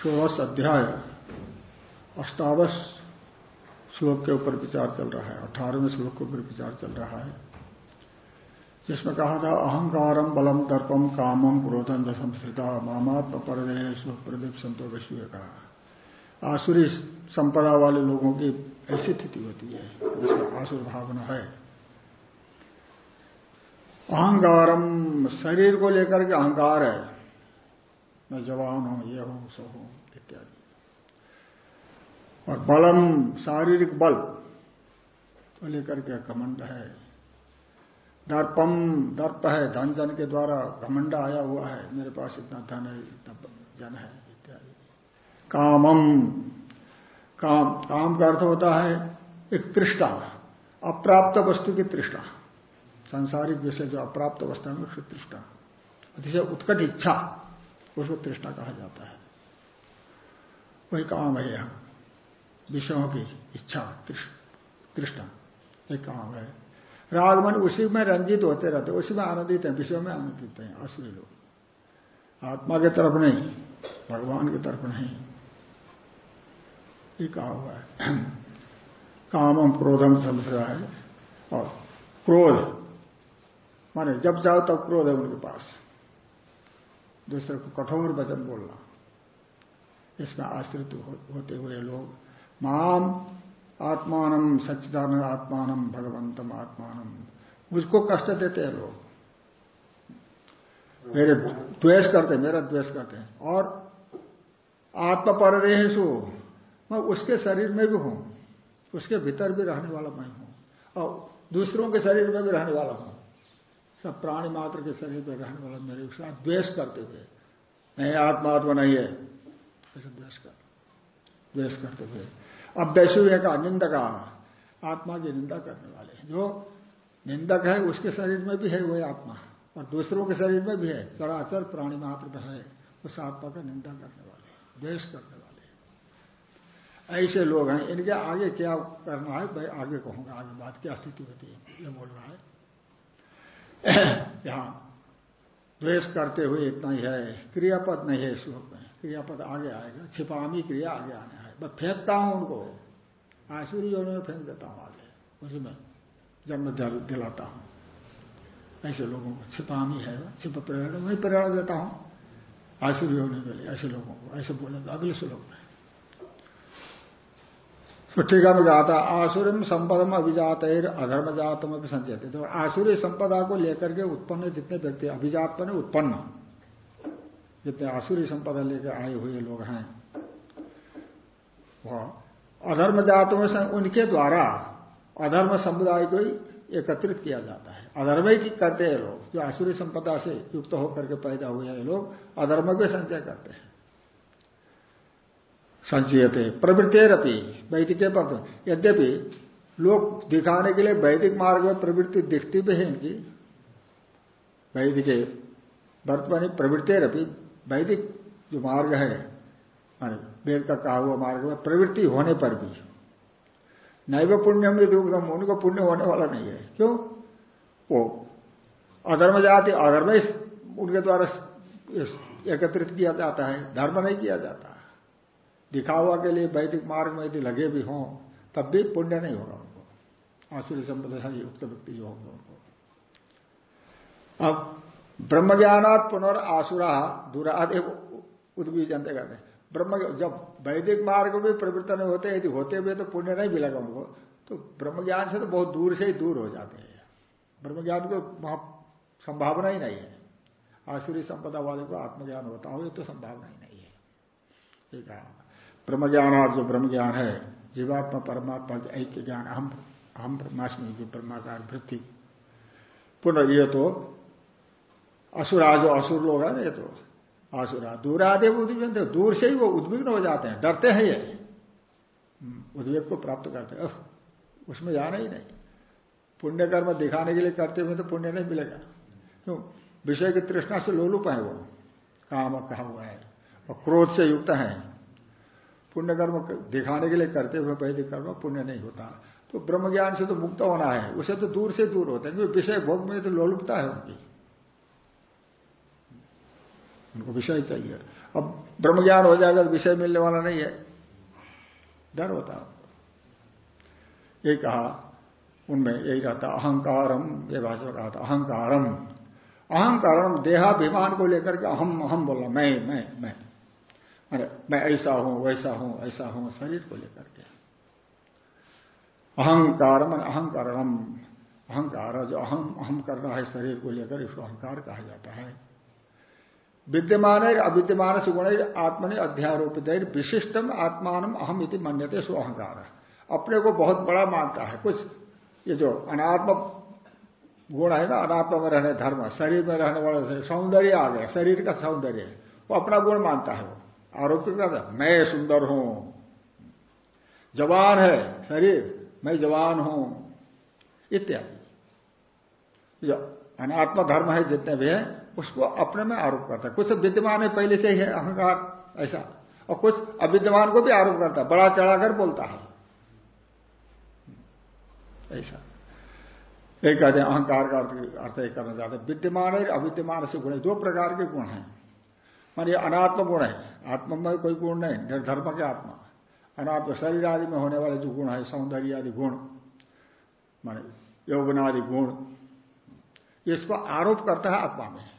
षोड़श अध्याय, अष्टादश श्लोक के ऊपर विचार चल रहा है, अठारहवें श्लोक के ऊपर विचार चल रहा है। जिसमें कहा था अहंकारम बलम दर्पम कामम क्रोधम दशम श्रिता मामात्म परदेश प्रदीप संतो विश्व का आसुरी संपदा वाले लोगों की ऐसी स्थिति होती है, जिसमें आसुर भावना है। अहंकारम शरीर को लेकर के अहंकार है। मैं जवान हूँ, ये हूँ, सो हूँ, इत्यादि। और बलम, शारीरिक बल को लेकर के घमंड है। दर्पम, दर्प है धन जन के द्वारा घमंड आया हुआ है। मेरे पास इतना धन है, इतना जन है, इत्यादि। कामम, काम काम का अर्थ होता है एक तृष्णा, अप्राप्त वस्तु की तृष्णा। संसारिक विषय जो अप्राप्त वस्तु है, उसकी तृष्णा। अतिशय उत्कट इच्छा। उसको तृष्णा कहा जाता है। वही काम है यहाँ। विषयों की इच्छा तृष्णा एक काम है। रागमन उसी में रंजित होते रहते उसी में आनंदित है, विषयों में आनंदित हैं असुरी लोग। आत्मा की तरफ़ नहीं, भगवान की तरफ़ नहीं। ये कहा हुआ है। कामम क्रोधम समझ है और क्रोध, माने जब जाओ तब क्रोध है उनके पास। दूसरे को कठोर वचन बोलना। इसमें आश्रित होते हुए लोग माम आत्मान सच्चिदान आत्मान भगवंतम आत्मान मुझको कष्ट देते हैं लोग। मेरे द्वेष करते हैं मेरा द्वेष करते हैं। और आत्म परदेशु मैं उसके शरीर में भी हूँ। उसके भीतर भी रहने वाला मैं हूँ। और दूसरों के शरीर में भी रहने वाला हूँ। सब प्राणी मात्र के शरीर में रहने वाला मेरे साथ द्वेष करते हुए नहीं आत्मा आत्मा नहीं है। ऐसे द्वेष कर, द्वेष करते हुए अब वैश्व का निंदका आत्मा की निंदा करने वाले जो निंदक है, उसके शरीर में भी है, वही आत्मा और दूसरों के शरीर में भी है। चराचर प्राणी मात्र है, उस आत्मा का निंदा करने वाले द्वेष करने वाले ऐसे लोग हैं। इनके आगे क्या करना है भाई आगे कहूँगा। आगे बात, क्या स्थिति होती है, ये बोल रहा है। यहाँ द्वेष करते हुए इतना ही है, क्रियापद नहीं है श्लोक में। क्रियापद आगे आएगा, छिपामी क्रिया आगे आने है मैं फेंकता हूँ उनको। आसुरी योनि में फेंक देता हूँ आगे। उसी में जन्म दिलाता हूँ। ऐसे लोगों को छिपामी है, छिप प्रेरणा, वही प्रेरणा देता हूँ। आसुरी योनि के लिए ऐसे लोगों को, ऐसे बोले अगले श्लोक में। तो टीका में कहा था आसुरम संपदम अभिजात है अधर्म जातम अभी संचय तो आसुरी संपदा को लेकर के उत्पन्न जितने व्यक्ति अभिजात पर उत्पन्न। जितने आसुरी संपदा लेकर आए हुए लोग हैं, वह अधर्म जातों से उनके द्वारा अधर्म समुदाय को ही एकत्रित किया जाता है। अधर्म ही करते हैं लोग, जो आसुरी संपदा से युक्त होकर के पैदा हुए हैं लोग, अधर्म को संचय करते हैं। संचयते, प्रवृत्तेरपी, वैदिक पद। यद्यपि लोग दिखाने के लिए वैदिक मार्ग में प्रवृत्ति दिखती भी है इनकी, वैदिक, वर्तमान प्रवृत्तेरपी वैदिक जो मार्ग है वेद का कहा हुआ मार्ग में प्रवृत्ति होने पर भी। नैव पुण्य में दुग्धम उनको पुण्य होने वाला नहीं है। क्यों? वो अधर्म जाति, अधर्म उनके द्वारा एकत्रित किया जाता है, धर्म नहीं किया जाता। दिखावा के लिए वैदिक मार्ग में यदि लगे भी हों, तब भी पुण्य नहीं होगा उनको। आसुरी संपदा युक्त व्यक्ति जो होंगे उनको। अब ब्रह्म ज्ञानात पुनर् आसुरा दुराद उद्बीजनते कहते हैं। ब्रह्म जब वैदिक मार्ग में प्रवृत्त होते, यदि होते हुए तो पुण्य नहीं मिलेगा उनको। तो ब्रह्म ज्ञान से तो बहुत दूर से ही दूर हो जाते हैं। ब्रह्म ज्ञान को वहाँ संभावना ही नहीं है। आसुरी संपदा वाले को आत्मज्ञान होता हो तो संभावना ही नहीं है। ठीक है ब्रह्म ज्ञान जो ब्रह्म ज्ञान है जीवात्मा परमात्मा के ऐक्य ज्ञान अहम अहम ब्रह्मास्मि की ब्रह्माकार वृत्ति। पुनः ये तो असुरा जो असुर लोग है ना ये तो असुरा दूर आदि उद्विग्न दूर से ही वो उद्विग्न हो जाते हैं डरते हैं ये। हम्म, उद्वेग को प्राप्त करते हैं। उसमें जाना ही नहीं। पुण्य कर्म दिखाने के लिए करते हुए तो पुण्य नहीं मिलेगा। क्यों? विषय की तृष्णा से लोलुप है वो। काम कहा हुआ है। और क्रोध से युक्त है। पुण्य कर्म दिखाने के लिए करते हुए पहले कर्म, पुण्य नहीं होता। तो ब्रह्म ज्ञान से तो मुक्त होना है। उसे तो दूर से दूर होते हैं। क्योंकि विषय भोग में तो लोलुपता है उनकी। उनको विषय चाहिए। अब ब्रह्म ज्ञान हो जाएगा तो विषय मिलने वाला नहीं है। डर होता है ये कहा, उनमें यही रहता, अहंकारम, ये भाषा कहा था, अहंकारम। अहंकारम, देहाभिमान को लेकर के अहम अहम बोला, मैं मैं मैं। मैं ऐसा हूँ, वैसा हूँ, ऐसा हूँ, शरीर को लेकर के। अहंकार मन अहंकारणम। अहंकार जो अहम अहम करना है, शरीर को लेकर इसको अहंकार कहा जाता है। विद्यमान अविद्यमान से गुण आत्मनि अध्यारोपित विशिष्टम आत्मान अहम इति मन्यते, सो अहंकार अपने को बहुत बड़ा मानता है, कुछ ये जो अनात्म गुण है ना, अनात्म में रहने, धर्म, शरीर में रहने वाला सौंदर्य आ गया, शरीर का सौंदर्य वो अपना गुण मानता है वो। आरोपित करता मैं सुंदर हूँ, जवान है, शरीर, मैं जवान हूँ, इत्यादि। जो अनात्मा धर्म है, जितने भी है, उसको अपने में आरोप करता है। कुछ विद्यमान है, पहले से ही है, अहंकार, ऐसा। और कुछ अविद्यमान को भी आरोप करता है, बड़ा चढ़ाकर बोलता है। ऐसा। एक कहते हैं, अहंकार का अर्थ एक करना चाहते हैं। विद्यमान है अविद्यमान से गुण, दो प्रकार के गुण हैं। मान ये अनात्म गुण है। आत्मा में कोई गुण नहीं निर्धर्म के आत्मा। अनात्म शरीर आदि में होने वाले जो गुण है, सौंदर्य आदि गुण, माने यौवन आदि गुण इसको आरोप करता है आत्मा में।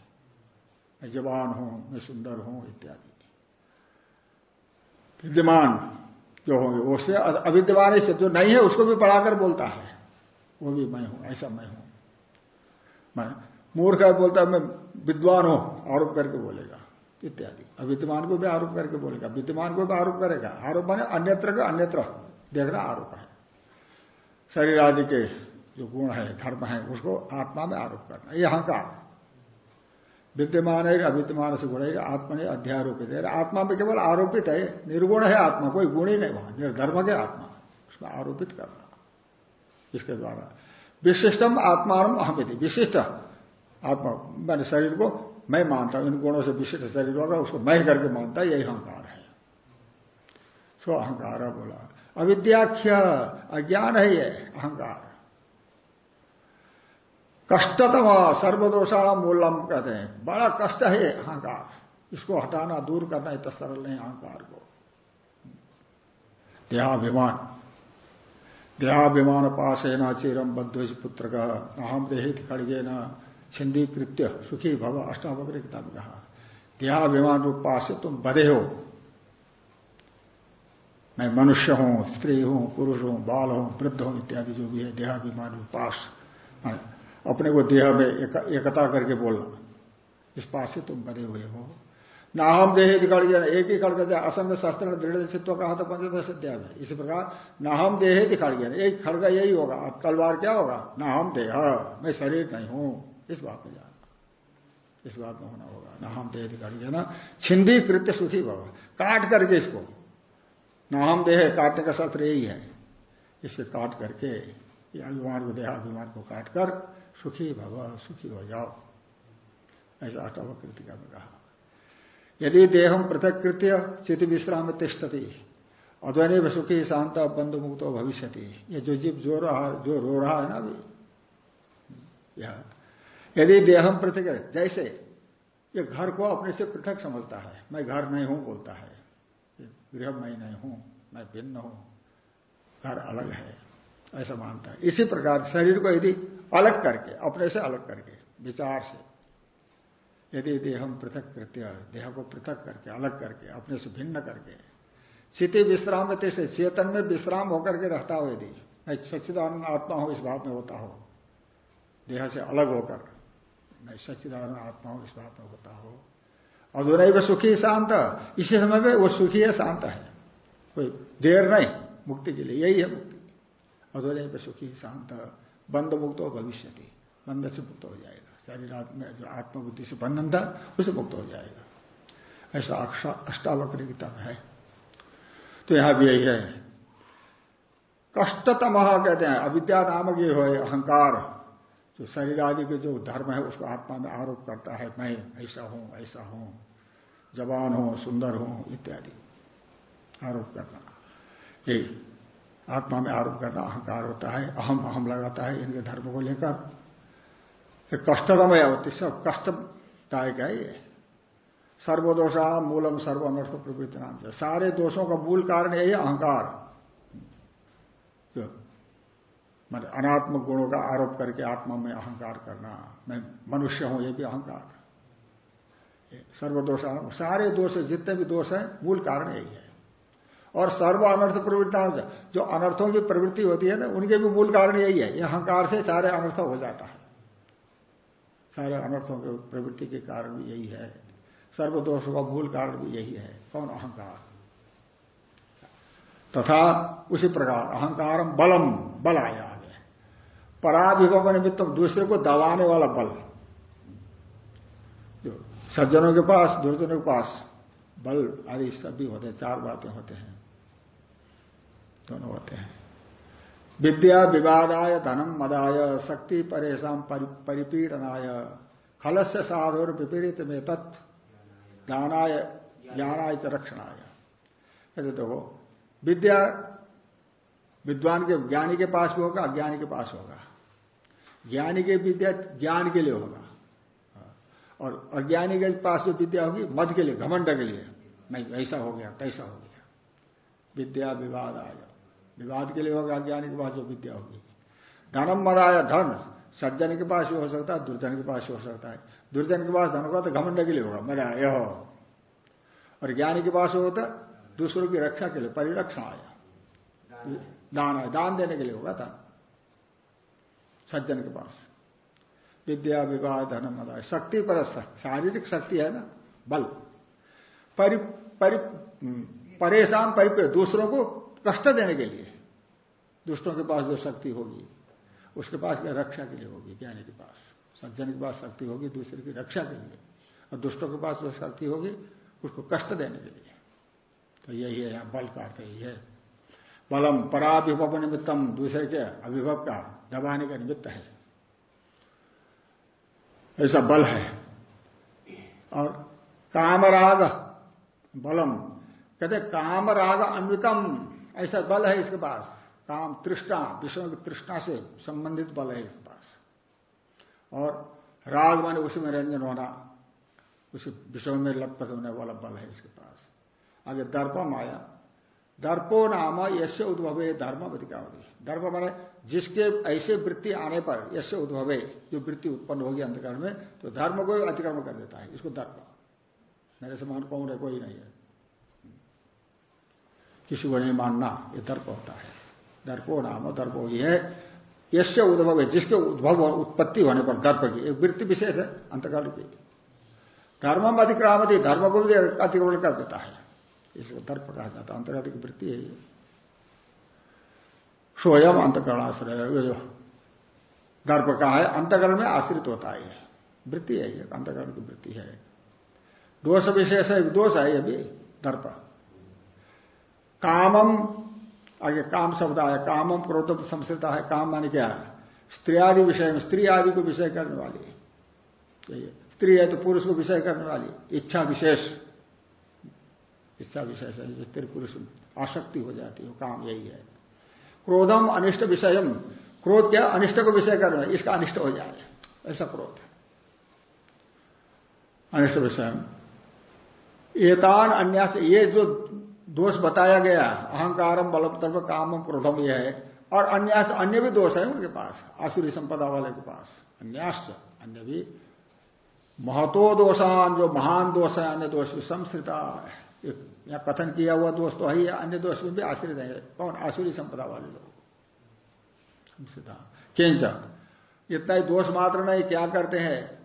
मैं जवान हूँ, मैं सुंदर हूँ, इत्यादि। विद्यमान जो होंगे उससे अविद्यमान से जो नहीं है, उसको भी पढ़ाकर बोलता है। वो भी मैं हूँ, ऐसा मैं हूँ। मैं मूर्ख है, बोलता मैं विद्वान हूँ, आरोप करके बोलेगा। इत्यादि। अविद्यमान को भी आरोप करके बोलेगा। विद्यमान को भी आरोप करेगा। आरोप माने अन्यत्र का अन्यत्र। देखना आरोप है। शरीर आदि के जो गुण है, धर्म है, उसको आत्मा में आरोप करना। ये अहंकार विद्यमान है, अविद्यमान से गुण है, आत्मा ने अध्यारोपित है। आत्मा में केवल आरोपित है। निर्गुण है आत्मा, कोई गुण ही नहीं वहाँ। निर्धर्म के आत्मा। उसको आरोपित करना। इसके द्वारा। विशिष्टम आत्मान अहमिति। विशिष्ट आत्मा, मैंने शरीर को मैं मानता हूँ, इन गुणों से विशिष्ट शरीर होगा, उसको मैं करके मानता यही अहंकार है। सो अहंकार बोला। अविद्याख्य, अज्ञान है ये, अहंकार। कष्टतम सर्वदोषा मूलम कहते हैं। बड़ा कष्ट है अहंकार। इसको हटाना, दूर करना, इतना सरल नहीं अहंकार को। देहाभिमान। देहाभिमान पास है ना चिरम बद्वेश पुत्र का अहम देहित खड़गे न छिंदीकृत्य सुखी भव अष्टावक्र किताब कहा, देहाभिमान रूप पास से तुम बधे हो। मैं मनुष्य हूँ, स्त्री हूँ, पुरुष हूँ, बाल हूँ, वृद्ध हूँ, इत्यादि जो भी है, देहाभिमान रूप पास अपने को देह में एकता करके बोलना इस पास से तुम बधे हुए हो। ना हम देह दिखड़ गया एक ही खड़ गया असंग शास्त्र दृढ़ चित्व कहा था पंचदश अध्याय में इसी प्रकार, ना हम देह दिखड़ गया एक खड़गा यही होगा। अब क्या होगा? ना हम देह, मैं शरीर नहीं हूँ। इस बात में जाना। इस बात में होना होगा। ना हम देह गया ना, छिंदी कृत्य सुखी बाबा काट करके इसको। ना हम देह काटने का सत्र यही है। इसे काट करके अभिमान को, देहाभिमान को काट कर, सुखी भव, सुखी हो जाओ। ऐसा अष्टावकृतिका में कहा। यदि देहम पृथक कृत्य चिति विश्राम तिष्ठती। अध्वनि सुखी, शांत, बंधु मुक्त भविष्य ये जो जीव जो रहा, जो रो रहा है ना अभी यदि देहम पृथक जैसे ये घर को अपने से पृथक समझता है, मैं घर नहीं हूँ बोलता है गृह मैं नहीं हूँ, मैं भिन्न हूँ, घर अलग है, ऐसा मानता है। इसी प्रकार शरीर को यदि अलग करके, अपने से अलग करके, विचार से, यदि देहम पृथक कृत्य, देह को पृथक करके, अलग करके, अपने से भिन्न करके, स्थिति विश्राम से, चेतन में विश्राम होकर के रहता हो यदि, मैं सच्चिदानंद आत्मा हूँ, इस बात में होता हो, देह से अलग होकर मैं सच्चिदानंद आत्मा हूँ इस बात में होता हो। अधुरैव सुखी शांत। इसी समय में वो सुखी है शांत है। कोई देर नहीं, मुक्ति के लिए यही है मुक्ति। अधुरैव सुखी, शांत बंद मुक्त हो भविष्य बंद से मुक्त हो जाएगा। शरीर में जो आत्मबुद्धि से बंधन था, उसे मुक्त हो जाएगा। ऐसा अष्टावक्र की है। तो यहाँ भी यही है। कष्टतम कहते हैं, अविद्या नामक ये हो, अहंकार। जो शरीर आदि के जो धर्म है, उसको आत्मा में आरोप करता है, मैं ऐसा हूँ ऐसा हूँ, जवान हूँ, सुंदर हूँ, इत्यादि। आरोप करना। यही आत्मा में आरोप करना अहंकार होता है, अहम अहम लगाता है इनके धर्म को लेकर। कष्टतम है सब कष्टदायक है ये। सर्वदोषा मूलम सर्व अनर्थ प्रवृत्ति नाम सारे दोषों का मूल कारण यही अहंकार। मान अनात्म गुणों का आरोप करके आत्मा में अहंकार करना। मैं मनुष्य हूँ, ये भी अहंकार सर्वदोषा सारे दोष, जितने भी दोष है, मूल कारण यही है। और सर्व अनर्थ प्रवृत्ता जो अनर्थों की प्रवृत्ति होती है ना, उनके भी मूल कारण यही है। यह अहंकार से सारे अनर्थ हो जाता है। सारे अनर्थों की प्रवृत्ति के कारण भी यही है। सर्वदोषों का मूल कारण भी यही है। कौन अहंकार? तथा उसी प्रकार अहंकार बलम बल आया पराभिभव निमित्त दूसरे को दबाने वाला बल। जो सज्जनों के पास, दुर्जनों के पास बल आदि सभी होते हैं, चार बातें होते हैं। दोनों होते हैं। विद्या विवादाय धनम मदाय, शक्ति परेशान परिपीड़नाय। खल से साधुर विपरीत में तत्व ज्ञानाय ज्ञानाय च रक्षणाय। कहते देखो, विद्या विद्वान के, ज्ञानी के पास भी होगा, अज्ञानी के पास होगा। ज्ञानी के विद्या ज्ञान के लिए होगा। और अज्ञानी के पास जो विद्या होगी मध के लिए घमंड के लिए। नहीं ऐसा हो गया तैसा हो गया। विद्या विवाद आया विवाद के लिए होगा अज्ञानी के पास जो विद्या होगी। धनम मद आया धन। सज्जन के पास भी हो सकता है दुर्जन के पास भी हो सकता है। दुर्जन के पास धन होगा तो घमंड के लिए होगा मज़ा यह हो। और ज्ञानी के पास होता दूसरों की रक्षा के लिए परिरक्षण आया। दान है। दान देने के लिए होगा था सज्जन के पास। विद्या विवाह धन मदाय शक्ति पर शारीरिक शक्ति है ना? बल। परि, परि, परेशान परिप्र दूसरों को कष्ट देने के लिए। दूसरों के पास जो शक्ति होगी उसके पास रक्षा के लिए होगी? ज्ञानी के पास। सज्जन के पास शक्ति होगी दूसरे की रक्षा के लिए। और दुष्टों के पास जो शक्ति होगी उसको कष्ट देने के लिए। तो यही है यहाँ बल का यही है। बलम पराभिभव निमित्तम। दूसरे के अभिभव का दबाने का निमित्त है। ऐसा बल है। और कामराग बलम। कहते कामराग अन्वितम ऐसा बल है इसके पास। काम तृष्णा विषयों की तृष्णा से संबंधित बल है इसके पास। और राग माने उसी में रंजन होना, उसी विषयों में लपत होने वाला बल है इसके पास। आगे दर्पम आया। दर्पो नाम यश उद्भवे, धर्म अधिकारी दर्प माने जिसके ऐसे वृत्ति आने पर यश उद्भवे, जो वृत्ति उत्पन्न होगी अंधकरण में तो धर्म को अतिक्रमण कर देता है, इसको दर्प। मेरे समान कौन है? कोई नहीं है। किसी को नहीं मानना, ये दर्प होता है। दर्पो नाम, दर्पो ये है। यश उद्भव है जिसके उद्भव उत्पत्ति होने पर दर्प की, एक वृत्ति विशेष है अंतकाल की। धर्म अधिक्रामती धर्म को भी अतिक्रमण कर देता है। इसको दर्प कहा जाता है अंतकाल की वृत्ति है ये। स्वयं अंतकरणाश्रय जो दर्प का है, अंतकरण में आश्रित होता है वृत्ति है ये, अंतकरण की वृत्ति है। दोष विशेष है, दोष है ये दर्प। कामम, आगे काम शब्द आया, कामम क्रोध संस्कृत है, काम माने क्या? है स्त्री आदि विषय में, स्त्री आदि को विषय करने वाली। स्त्री है तो पुरुष को विषय करने वाली, इच्छा विशेष। इच्छा विशेष है स्त्री पुरुष आसक्ति हो जाती है, काम यही है। क्रोधम अनिष्ट विषयम, क्रोध क्या? अनिष्ट को विषय कर करना इसका अनिष्ट हो जाए ऐसा क्रोध है। अनिष्ट विषय एतान अन्यास, ये जो दोष बताया गया, अहंकारम बलम तर्व कामम क्रोधम यह है। और अन्यास, अन्य भी दोष है उनके पास, आसुरी संपदा वाले के पास। अन्यास, अन्य भी। महतो दोषान, जो महान दोष है, अन्य दोष भी संस्कृता यहाँ कथन किया हुआ दोष तो है अन्य दोष में भी आश्रित है। कौन? आसुरी संपदा वाले लोग। इतना ही दोष मात्र नहीं, क्या करते हैं?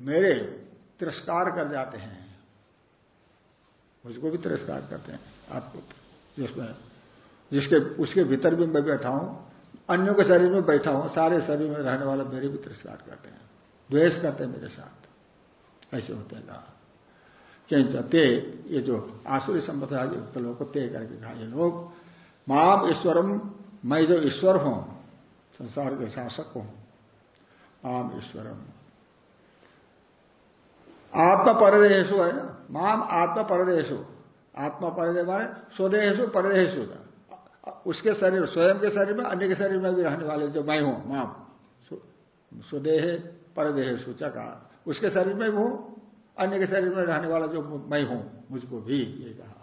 मेरे तिरस्कार कर जाते हैं। मुझको भी तिरस्कार करते हैं। आपको जिसमें, जिसके, उसके भीतर भी मैं बैठा हूँ, अन्यों के शरीर में बैठा हूँ, सारे शरीर में रहने वाले मेरे भी तिरस्कार करते हैं। द्वेष करते हैं मेरे साथ। ऐसे होते हैं। कहा ते ये जो आसुरी संप्रदाय युक्त लोग को ते करके कहा, ये लोग, माम ईश्वरम, मैं जो ईश्वर हूँ, संसार के शासक हूँ, माम ईश्वरम। आत्मा परदेशु है ना? माम आत्मा परदेशु आत्मा परदेश माने स्वदेशु परदेशु उसके शरीर, स्वयं के शरीर में, अन्य के शरीर में भी रहने वाले जो मैं हूँ, माम स्वदेह परदेह सूचक उसके शरीर में भी हूँ अन्य के शरीर में रहने वाला जो मैं हूँ, मुझको भी ये कहा।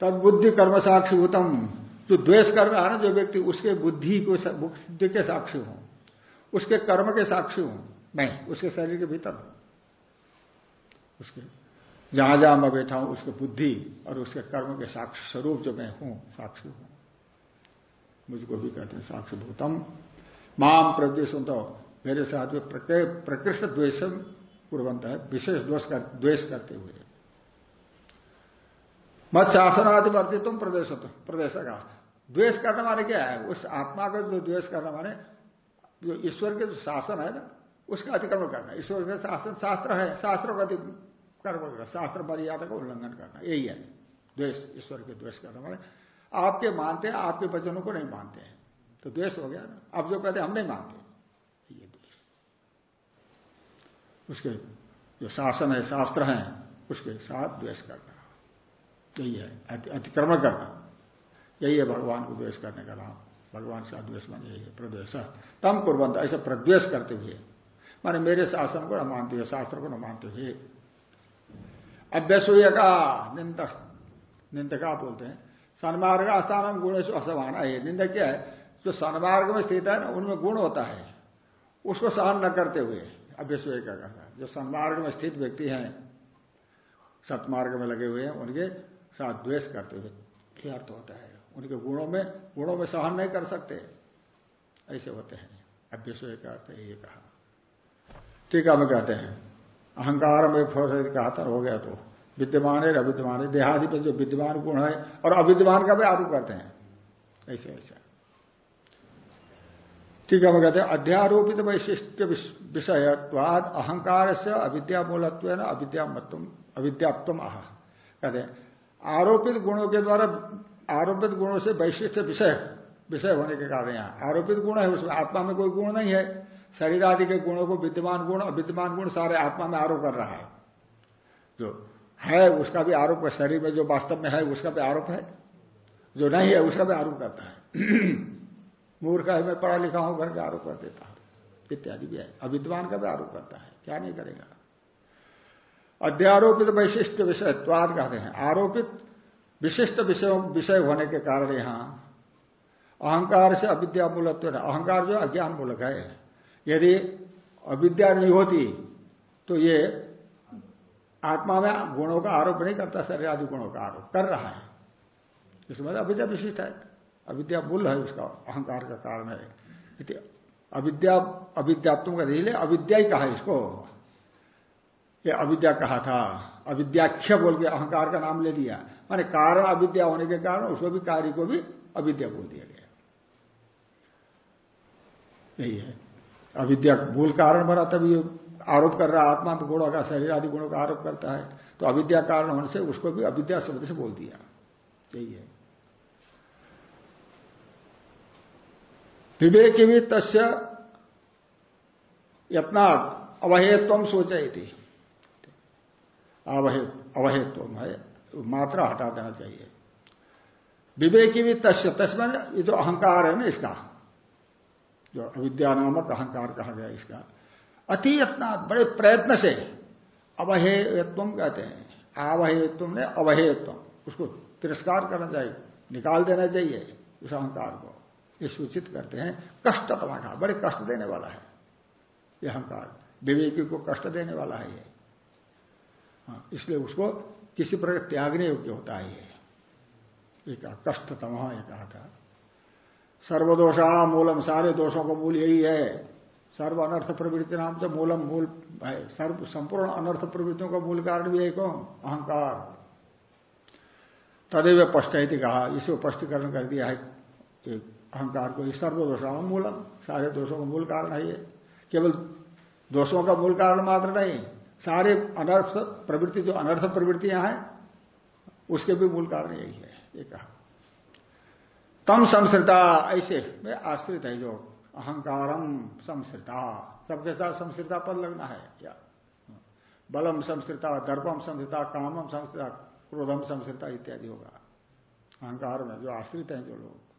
तद बुद्धि कर्म साक्षी उत्तम जो द्वेष कर रहा है ना जो व्यक्ति, उसके बुद्धि को बुद्धि के साक्षी हूँ। उसके कर्म के साक्षी हूँ। मैं उसके शरीर के भीतर हूँ। उसके जहाँ जहाँ मैं बैठा हूँ, उसके बुद्धि और उसके कर्म के साक्षी स्वरूप जो मैं हूँ, साक्षी हूँ। मुझको भी कहते हैं साक्षी भूतम। माम प्रद्वेश मेरे साथ में प्रकृष्ट द्वेष पूर्वंत है विशेष दोष कर, द्वेष करते हुए। मत शासनादि वर्ती तुम प्रदेश प्रदेश का द्वेष करने वाले क्या है? उस आत्मा का जो द्वेष करने वाले जो ईश्वर के जो शासन है ना उसका अतिक्रमण करना ईश्वर का शासन शास्त्र है शास्त्र का अतिक्रमण करना शास्त्र मर्यादा का उल्लंघन करना यही है। द्वेष ईश्वर के द्वेष करने वाले। आपके मानते हैं आपके वचनों को नहीं मानते हैं। तो द्वेष हो गया ना। अब जो कहते हम नहीं मानते ये द्वेष उसके जो शासन है, शास्त्र है, उसके साथ द्वेष करना। यही है अतिक्रमण करना। यही है भगवान को द्वेष करने का नाम। भगवान से अद्वेष मान, यही है प्रद्वेश तम कुरबंत ऐसे प्रद्वेश करते हुए। माने मेरे शासन को न मानते हुए, शास्त्र को न मानते हुए। अभ्यसूय का निंदक निंदका बोलते हैं। सन्मार्ग स्थान गुणेश असमान। है निंदा क्या है? जो सन्मार्ग में स्थित है ना, उनमें गुण होता है। उसको सहन न करते हुए। अभ्यसूय का कहता है जो सन्मार्ग में स्थित व्यक्ति हैं, सतमार्ग में लगे हुए हैं, उनके साथ द्वेष करते हुए अर्थ होता है? उनके गुणों में गुणों में सहन नहीं कर सकते। ऐसे होते हैं। अभ्यसोय का अर्थ ये कहा। ठीक है कहते हैं। अहंकार में फोर कहा था हो गया तो विद्यमान है, अविद्यमान है देहादि पर जो विद्यमान गुण है और अविद्यमान का भी आरोप करते हैं। ऐसे ऐसे। ठीक है कहते हैं, अध्यारोपित वैशिष्ट विषयत्वाद अहंकार से अविद्या मूलत्व अविद्या आह कहते हैं, आरोपित गुणों के द्वारा, आरोपित गुणों से वैशिष्ट विषय विषय होने के कारण यहाँ, आरोपित गुण है, उसमें आत्मा में कोई गुण नहीं है। शरीर आदि के गुणों को विद्यमान गुण, अविद्यमान गुण सारे आत्मा में आरोप कर रहा है। जो है, उसका भी आरोप है, शरीर में जो वास्तव में है, उसका भी आरोप है। जो नहीं है, उसका भी आरोप करता है। मूर्ख है, मैं पढ़ा लिखा हूँ, घर करके आरोप कर देता हूँ। इत्यादि भी है। अविद्वान का भी आरोप करता है। क्या नहीं करेगा? अध्यारोपित वैशिष्ट विषय त्वाद कहते हैं। आरोपित विशिष्ट विषय विषय होने के कारण यहाँ अहंकार से अविद्या मूलत्व अहंकार जो अज्ञान मूलक है। यदि अविद्या नहीं होती तो ये आत्मा में गुणों का आरोप नहीं करता शरीर आदि गुणों का आरोप कर रहा है। इसमें अविद्या विशिष्ट है। अविद्या मूल है उसका, अहंकार का कारण है। अविद्या, अविद्यात्म का नहीं अविद्या ही कहा इसको। ये अविद्या कहा था। अविद्याख्य बोल के अहंकार का नाम ले लिया। माने कारण अविद्या होने के कारण उसको भी कार्य को भी अविद्या बोल दिया गया। यही है। अविद्या मूल कारण बना तभी आरोप कर रहा आत्मा में गुणों का, शरीर आदि गुणों का आरोप करता है। तो अविद्या कारण होने से उसको भी अविद्या शब्द से बोल दिया। यही है। विवेक भी तस्य यत्ना अवहेत्व सोचे थी अवहे, अवहेत्व है, मात्रा हटा देना चाहिए। विवेकी भी तस्य तस्में ये जो अहंकार है ना इसका? जो अविद्या नामक अहंकार कहा गया इसका। अति यत्ना बड़े प्रयत्न से अवहेयत्व कहते हैं। आवहेयत्व ने अवहेयत्व, उसको तिरस्कार करना चाहिए, निकाल देना चाहिए उस अहंकार को। ये सूचित करते हैं कष्ट तमाखा बड़े कष्ट देने वाला है। यह अहंकार विवेकी को कष्ट देने वाला है ये। हाँ, इसलिए उसको किसी प्रकार त्यागने योग्य होता है ये। कहा कष्टतम ये कहा था। सर्वदोषाण मूलम सारे दोषों का मूल यही है। सर्व अनर्थ प्रवृत्ति नाम से मूलम मूल है। सर्व संपूर्ण अनर्थ प्रवृत्तियों का मूल कारण भी है कौन अहंकार। तदेव स्पष्ट है कहा इसे स्पष्टीकरण कर दिया है। अहंकार को ही सर्व सर्वदोषाण मूलम सारे दोषों का मूल कारण है ये। केवल दोषों का मूल कारण मात्र नहीं, सारे अनर्थ प्रवृत्ति, जो अनर्थ प्रवृत्तियाँ हैं, उसके भी मूल कारण यही है, ये कहा। तम संस्कृता, ऐसे में आश्रित है जो अहंकारम संस्कृता, सबके साथ संस्कृता पद लगना है क्या बलम संस्कृता, दर्पम संस्कृता, कामम संस्कृता, क्रोधम संस्कृता इत्यादि होगा। अहंकार में जो आश्रित है जो लोग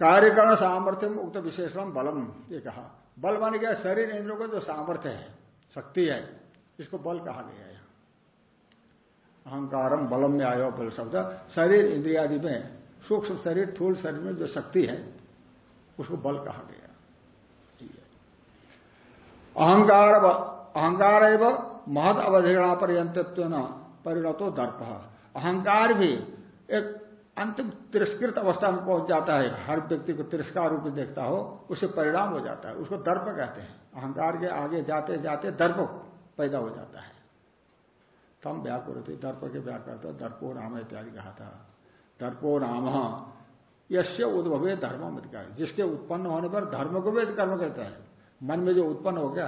कार्यकरण सामर्थ्य में उक्त विशेषण बलम, ये कहा। बल मान गया शरीर इंद्रों का जो सामर्थ्य है, शक्ति है, इसको बल कहा गया है। अहंकारम बलम में आयो बल शब्द, शरीर इंद्रियादि में, सूक्ष्म शरीर, थूल शरीर में जो शक्ति है, उसको बल कहा गया। अहंकार अहंकार एवं अवधिगणा पर्यंतत्व न परिणतो दर्प। अहंकार भी एक अंतिम तिरस्कृत अवस्था में पहुँच जाता है। हर व्यक्ति को तिरस्कार रूप में देखता हो, उसे परिणाम हो जाता है। उसको दर्प कहते हैं। अहंकार के आगे जाते जाते दर्प पैदा हो जाता है। तम व्याकुर दर्प के व्याकर दर्पो नाम इत्यादि कहा था। दर्पो नाम यश्य उद्भवे धर्म मत जिसके उत्पन्न होने पर धर्म को भी कर्म कहता है। मन में जो उत्पन्न हो गया,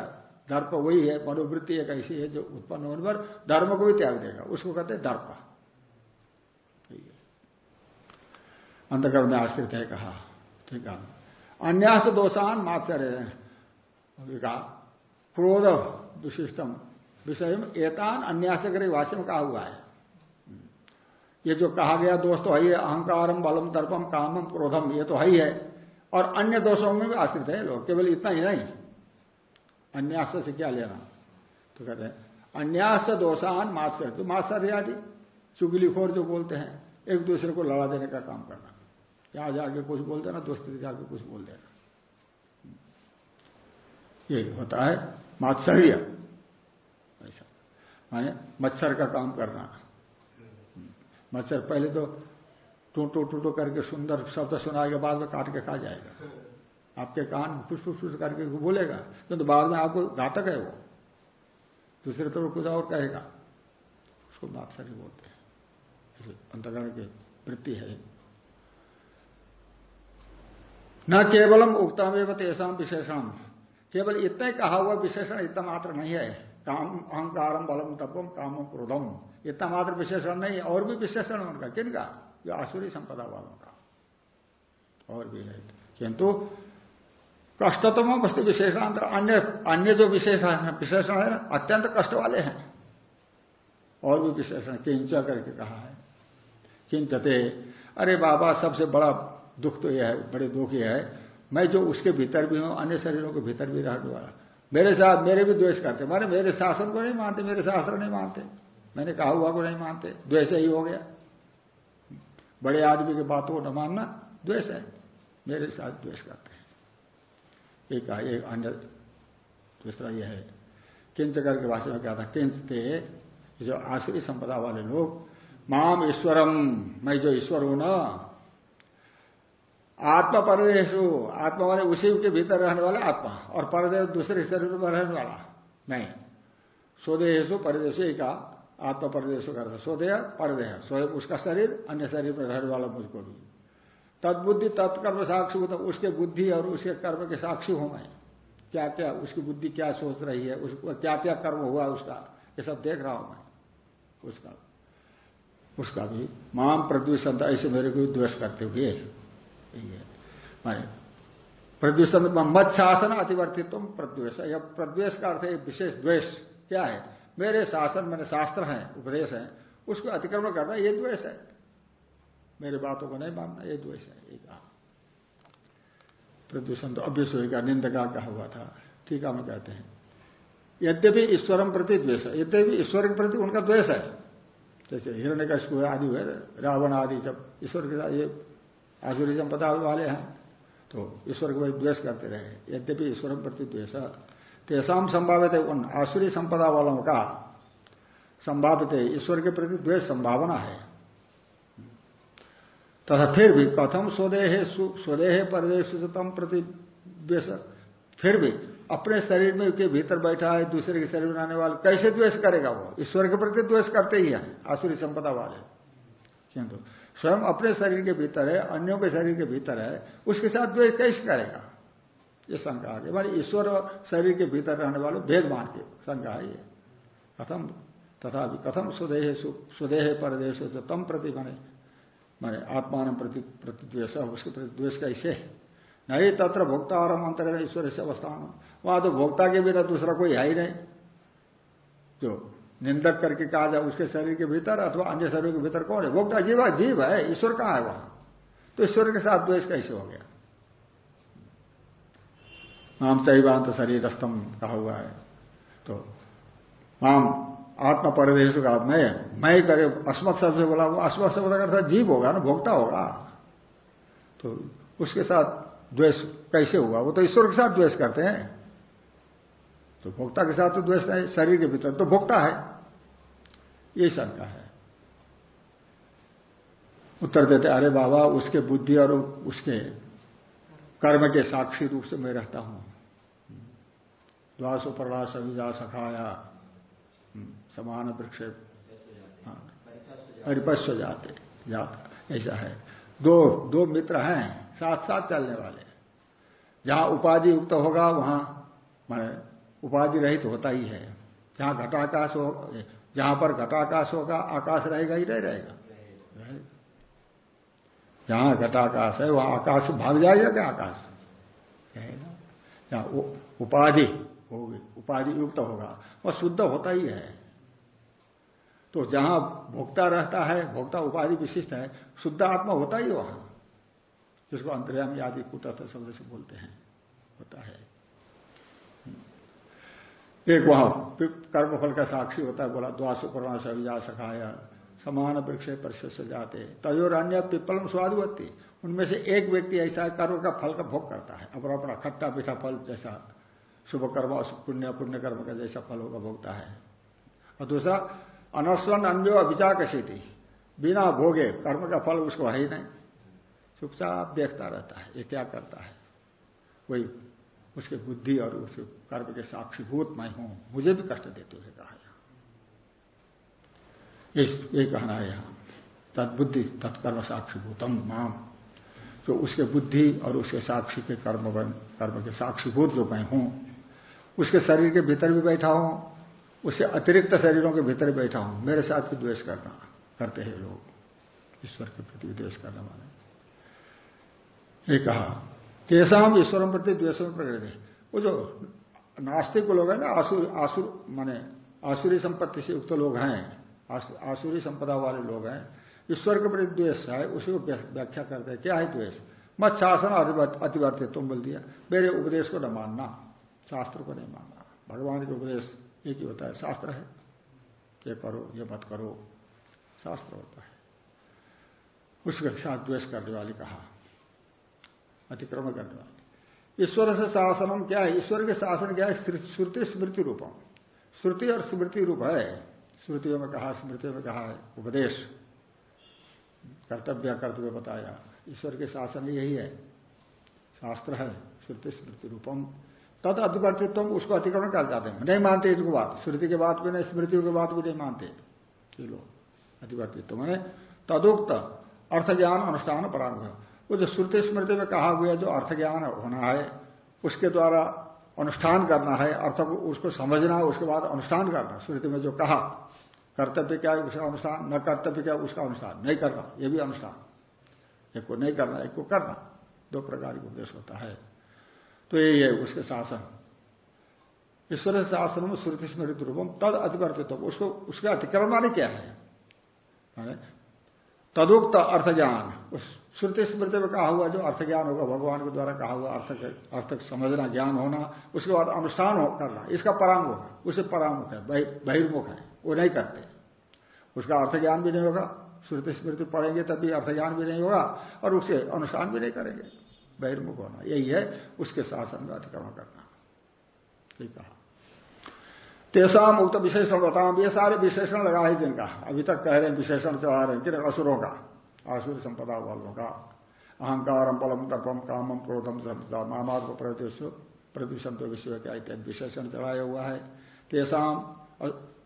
दर्प वही है, मनोवृत्ति एक ऐसी है जो उत्पन्न होने पर धर्म को भी त्याग देगा। उसको कहते हैं दर्प। अंधकर्म में आश्रित है कहा, ठीक है। अन्यास दोषान मात्सर्य कहा, क्रोध विशिष्टम विषय में एतान अन्यास करे वाष्य में कहा हुआ है। ये जो कहा गया दोष तो है ही, अहंकारम, बलम दर्पम कामम, क्रोधम, ये तो है ही है। और अन्य दोषों में भी आश्रित है लोग, केवल इतना ही नहीं। अन्यास से क्या लेना? तो कहते हैं, अन्यास दोषान मात्सर तो मात्सर आदि, चुगलीखोर जो बोलते हैं, एक दूसरे को लड़ा देने का काम करना। यहाँ जाके कुछ बोल देना दोस्ती जाके कुछ बोल देना ये होता है मात्सर्य। ऐसा। माने मच्छर का काम करना। मच्छर पहले तो टूटो टूटो करके सुंदर शब्द सुनाएगा बाद में काट के खा जाएगा। आपके कान फुस फुस फुस करके बोलेगा तो बाद में आपको घातक है वो। दूसरे तरफ़ कुछ और कहेगा। उसको मात्सर्य बोलते हैं। अंतकरण की वृत्ति है। न केवलम उक्तमेव तेषाम विशेषण केवल इतना कहा हुआ विशेषण इतना मात्र नहीं है। काम, अहंकारम, बलम तपम कामम, क्रोधम। इतना मात्र विशेषण नहीं, और भी विशेषण उनका। किनका? जो आसुरी संपदा वालों का। और भी है। किंतु कष्टतम वस्तु विशेषणांतर अन्य अन्य जो विशेषण है विशेषण है अत्यंत कष्ट वाले हैं। और भी विशेषण किंच करके कहा है। किंचते, अरे बाबा, सबसे बड़ा दुख तो यह है, बड़े दुख यह है। मैं जो उसके भीतर भी हूँ, अन्य शरीरों के भीतर भी रहने वाला। मेरे साथ मेरे भी द्वेष करते। मारे मेरे शासन को नहीं मानते, मेरे शास्त्र नहीं मानते। मैंने कहा हुआ को नहीं मानते। द्वेष ही हो गया। बड़े आदमी की बातों को न मानना द्वेष है। मेरे साथ द्वेष करते हैं। एक एक अन्य दूसरा यह है। किंच करके भाषा में क्या था, किंच थे जो आश्री संपदा वाले लोग, माम ईश्वरम, मैं जो ईश्वर हूँ ना आत्मा परदेशु आत्मा वाले उसी के भीतर रहने वाला आत्मा, और परदेश दूसरे शरीर में रहने वाला। नहीं। स्वदेशु परदेश का आत्मा परदेश करता स्वदेह परदेह, स्वयं उसका शरीर अन्य शरीर में रहने वाला मुझको भी। तदबुद्धि तत्कर्म साक्षी होता उसके बुद्धि और उसके कर्म के साक्षी हूँ मैं। क्या क्या उसकी बुद्धि क्या सोच रही है उसको क्या क्या कर्म हुआ उसका, ये सब देख रहा हूँ मैं। उसका उसका भी। माम प्रद्वेशंता ऐसे मेरे को द्वेष करते हुए। माने प्रद्वेषण मत शासन अतिवर्तित्व प्रद्वेश। यह प्रद्वेश का अर्थ विशेष द्वेष क्या है? मेरे शासन मैंने शास्त्र हैं, उपदेश है, उसको अतिक्रमण करना ये द्वेष है। मेरे बातों को नहीं मानना, ये द्वेष है, एक प्रदूषण तो अभ्यस होगा निंदका कहा हुआ था, ठीक है, हम कहते हैं। यद्यपि ईश्वरम प्रति द्वेष है, यद्यपि ईश्वर के प्रति उनका द्वेष है। जैसे हिरण्य का आदि हुए, रावण आदि जब ईश्वर के साथ ये आसुरी संपदा वाले हैं। तो ईश्वर को द्वेष करते रहे। यद्यपि ईश्वर प्रति द्वेष। तेसाम संभावित है उन आसुरी संपदा वालों का संभावित है ईश्वर के प्रति द्वेष संभावना है। तथा फिर भी कथम स्वदेह स्वदेह परदेश प्रति द्वेष। फिर भी अपने शरीर में के भीतर बैठा है, दूसरे के शरीर में आने वाले, कैसे द्वेष करेगा वो? ईश्वर के प्रति द्वेष करते ही है आसुरी संपदा वाले। किंतु स्वयं अपने शरीर के भीतर है, अन्यों के शरीर के भीतर है, उसके साथ द्वेष कैसे करेगा? ये शंका गई। मानी ईश्वर शरीर के भीतर रहने वाले भेद मान के शंका है। ये कथम तथा कथम सुदेह सुदेह परदेश तम प्रति बने। माने आत्मान प्रति प्रतिद्वेश उसके प्रति द्वेष कैसे? नहीं, तत्र भोक्ता और अंतर ईश्वर से अवस्थान वहाँ तो भोक्ता के बिना दूसरा कोई है ही नहीं। जो निंदक करके कहा जाए, उसके शरीर के भीतर अथवा अन्य शरीर के भीतर कौन है? भोक्ता जीवा जीव है, ईश्वर कहाँ है वहाँ? तो ईश्वर के साथ द्वेष कैसे हो गया? माम शरीर स्तम कहा हुआ है। तो माम आत्मा परदेश का मैं मैं करे, अस्मत शब्द से बोला, वो अस्मत शब्द का अर्थ जीव होगा ना, भोक्ता होगा। तो उसके साथ द्वेष कैसे हुआ? वो तो ईश्वर के साथ द्वेष करते हैं। तो भोक्ता के साथ तो द्वेष नहीं, शरीर के भीतर तो भोक्ता है। ये शंका है। उत्तर देते, अरे बाबा, उसके बुद्धि और उसके कर्म के साक्षी रूप से मैं रहता हूँ। द्वास उपरवास अभिजा सखाया। समान वृक्ष अरिपस्व जाते, जाता। ऐसा है। दो दो मित्र हैं, साथ साथ चलने वाले। जहाँ उपाधि युक्त होगा, वहाँ, माने उपाधि रहित होता ही है। जहाँ घटाकाश हो जहाँ पर घटाकाश होगा, आकाश रहेगा ही नहीं रहेगा। जहाँ घटाकाश है, वहाँ आकाश भाग जाएगा क्या आकाश जहाँ उपाधि होगी, उपाधि युक्त होगा, वह शुद्ध होता ही है। तो जहाँ भोक्ता रहता है, भोक्ता उपाधि विशिष्ट है, शुद्ध आत्मा होता ही वहाँ, जिसको अंतर्यामी आदि कुटस्थ शब्द से बोलते हैं, होता है। एक वहाँ कर्मफल का साक्षी होता है, बोला, द्वास उपरवास अभिजा सखाया, समान वृक्ष परिशुष्ट जाते तयोर अन्य पिपलम स्वादिवती उनमें से एक व्यक्ति ऐसा है, कर्म का फल का भोग करता है, अपना अपना खट्टा मीठा फल जैसा शुभ कर्म पुण्य पुण्य कर्म का जैसा फल होगा भोगता है। और दूसरा अनशन अन्यो अभिचाक थी बिना भोगे कर्म का फल उसको है ही नहीं। चुपचाप देखता रहता है, ये क्या करता है? कोई उसके बुद्धि और उसके कर्म के साक्षीभूत मैं हूँ। मुझे भी कष्ट देते हुए कहा ये कहना है यहाँ। तदबुद्धि तत्कर्म साक्षीभूतम माम। जो उसके बुद्धि और उसके साक्षी के कर्म कर्म के साक्षीभूत जो मैं हूँ, उसके शरीर के भीतर भी बैठा हूँ, उससे अतिरिक्त शरीरों के भीतर बैठा हूँ। मेरे साथ भी द्वेष करना, करते हैं लोग। ईश्वर के प्रति द्वेष करने वाले। ये कहा तेसाम ईश्वर प्रति द्वेष में प्रकृति। वो जो नास्तिक लोग हैं ना, आसुर आसुर माने आसुरी संपत्ति से युक्त लोग हैं आसुरी संपदा वाले लोग हैं, ईश्वर के प्रति द्वेष है, उसी को व्याख्या करते हैं। क्या है द्वेष? मत शासन अतिवर्तित तुम बोल दिया। मेरे उपदेश को न मानना, शास्त्र को नहीं मानना। भगवान के उपदेश एक ही होता है, शास्त्र है। ये करो, ये मत करो, शास्त्र होता है। उसके साथ द्वेष करने वाली कहा? अतिक्रमण करने वाली। ईश्वर से शासनम क्या है? ईश्वर के शासन क्या है? श्रुति स्मृति रूपम। श्रुति और स्मृति रूप है। श्रुतियों में कहा, स्मृतियों में कहा है, उपदेश। कर्तव्य कर्तव्य बताया। ईश्वर के शासन यही है। शास्त्र है, श्रुति स्मृति रूपम। तद अतिवर्तित्व उसको अतिक्रमण कर जाते हैं। नहीं मानते इसको बात। श्रुति के बात भी नहीं, स्मृतियों के बात भी नहीं मानते। ये लोग। अतिवर्तित्व मैंने तदुक्त अर्थ ज्ञान अनुष्ठान परानुभ वो जो श्रुति स्मृति में कहा हुआ जो अर्थ ज्ञान होना है, उसके द्वारा अनुष्ठान करना है अर्थ को उसको समझना, उसके बाद अनुष्ठान करना, श्रुति में जो कहा, कर्तव्य क्या है, उसका अनुष्ठान, न कर्तव्य क्या, उसका अनुष्ठान, नहीं करना, ये भी अनुष्ठान। एक को नहीं करना एक को करना, दो प्रकार का उपदेश होता है। तो यही है उसके शासन। ईश्वर शासन में श्रुति स्मृति रूपम तद अतिवर्तित्व उसको, उसके अतिक्रमण क्या है? तदुक्त अर्थ ज्ञान उस श्रुति स्मृति में कहा हुआ जो अर्थ ज्ञान होगा, भगवान के द्वारा कहा हुआ अर्थ अर्थ समझना, ज्ञान होना, उसके बाद अनुष्ठान हो, करना, इसका परांगमुख है, उसे परामुख है बहिर्मुख है, वो नहीं करते। उसका अर्थ ज्ञान भी नहीं होगा, श्रुति स्मृति पढ़ेंगे तब भी अर्थ ज्ञान भी नहीं होगा, और उसे अनुष्ठान भी नहीं करेंगे। बहिर्मुख होना, यही है, उसके का अतिक्रमण करना। ठीक कहा। तेसाम उक्त विशेषण बताओ ये सारे विशेषण लगा है जिनका। अभी तक कह रहे हैं विशेषण चढ़ा रहे हैं। किन असुरों का। आसुर संपदा वालों का। अहंकारम बलम तपम कामम क्रोधम मामाद को प्रदूषण तो विश्व का इत्यादि विशेषण चढ़ाया हुआ है। तेसाम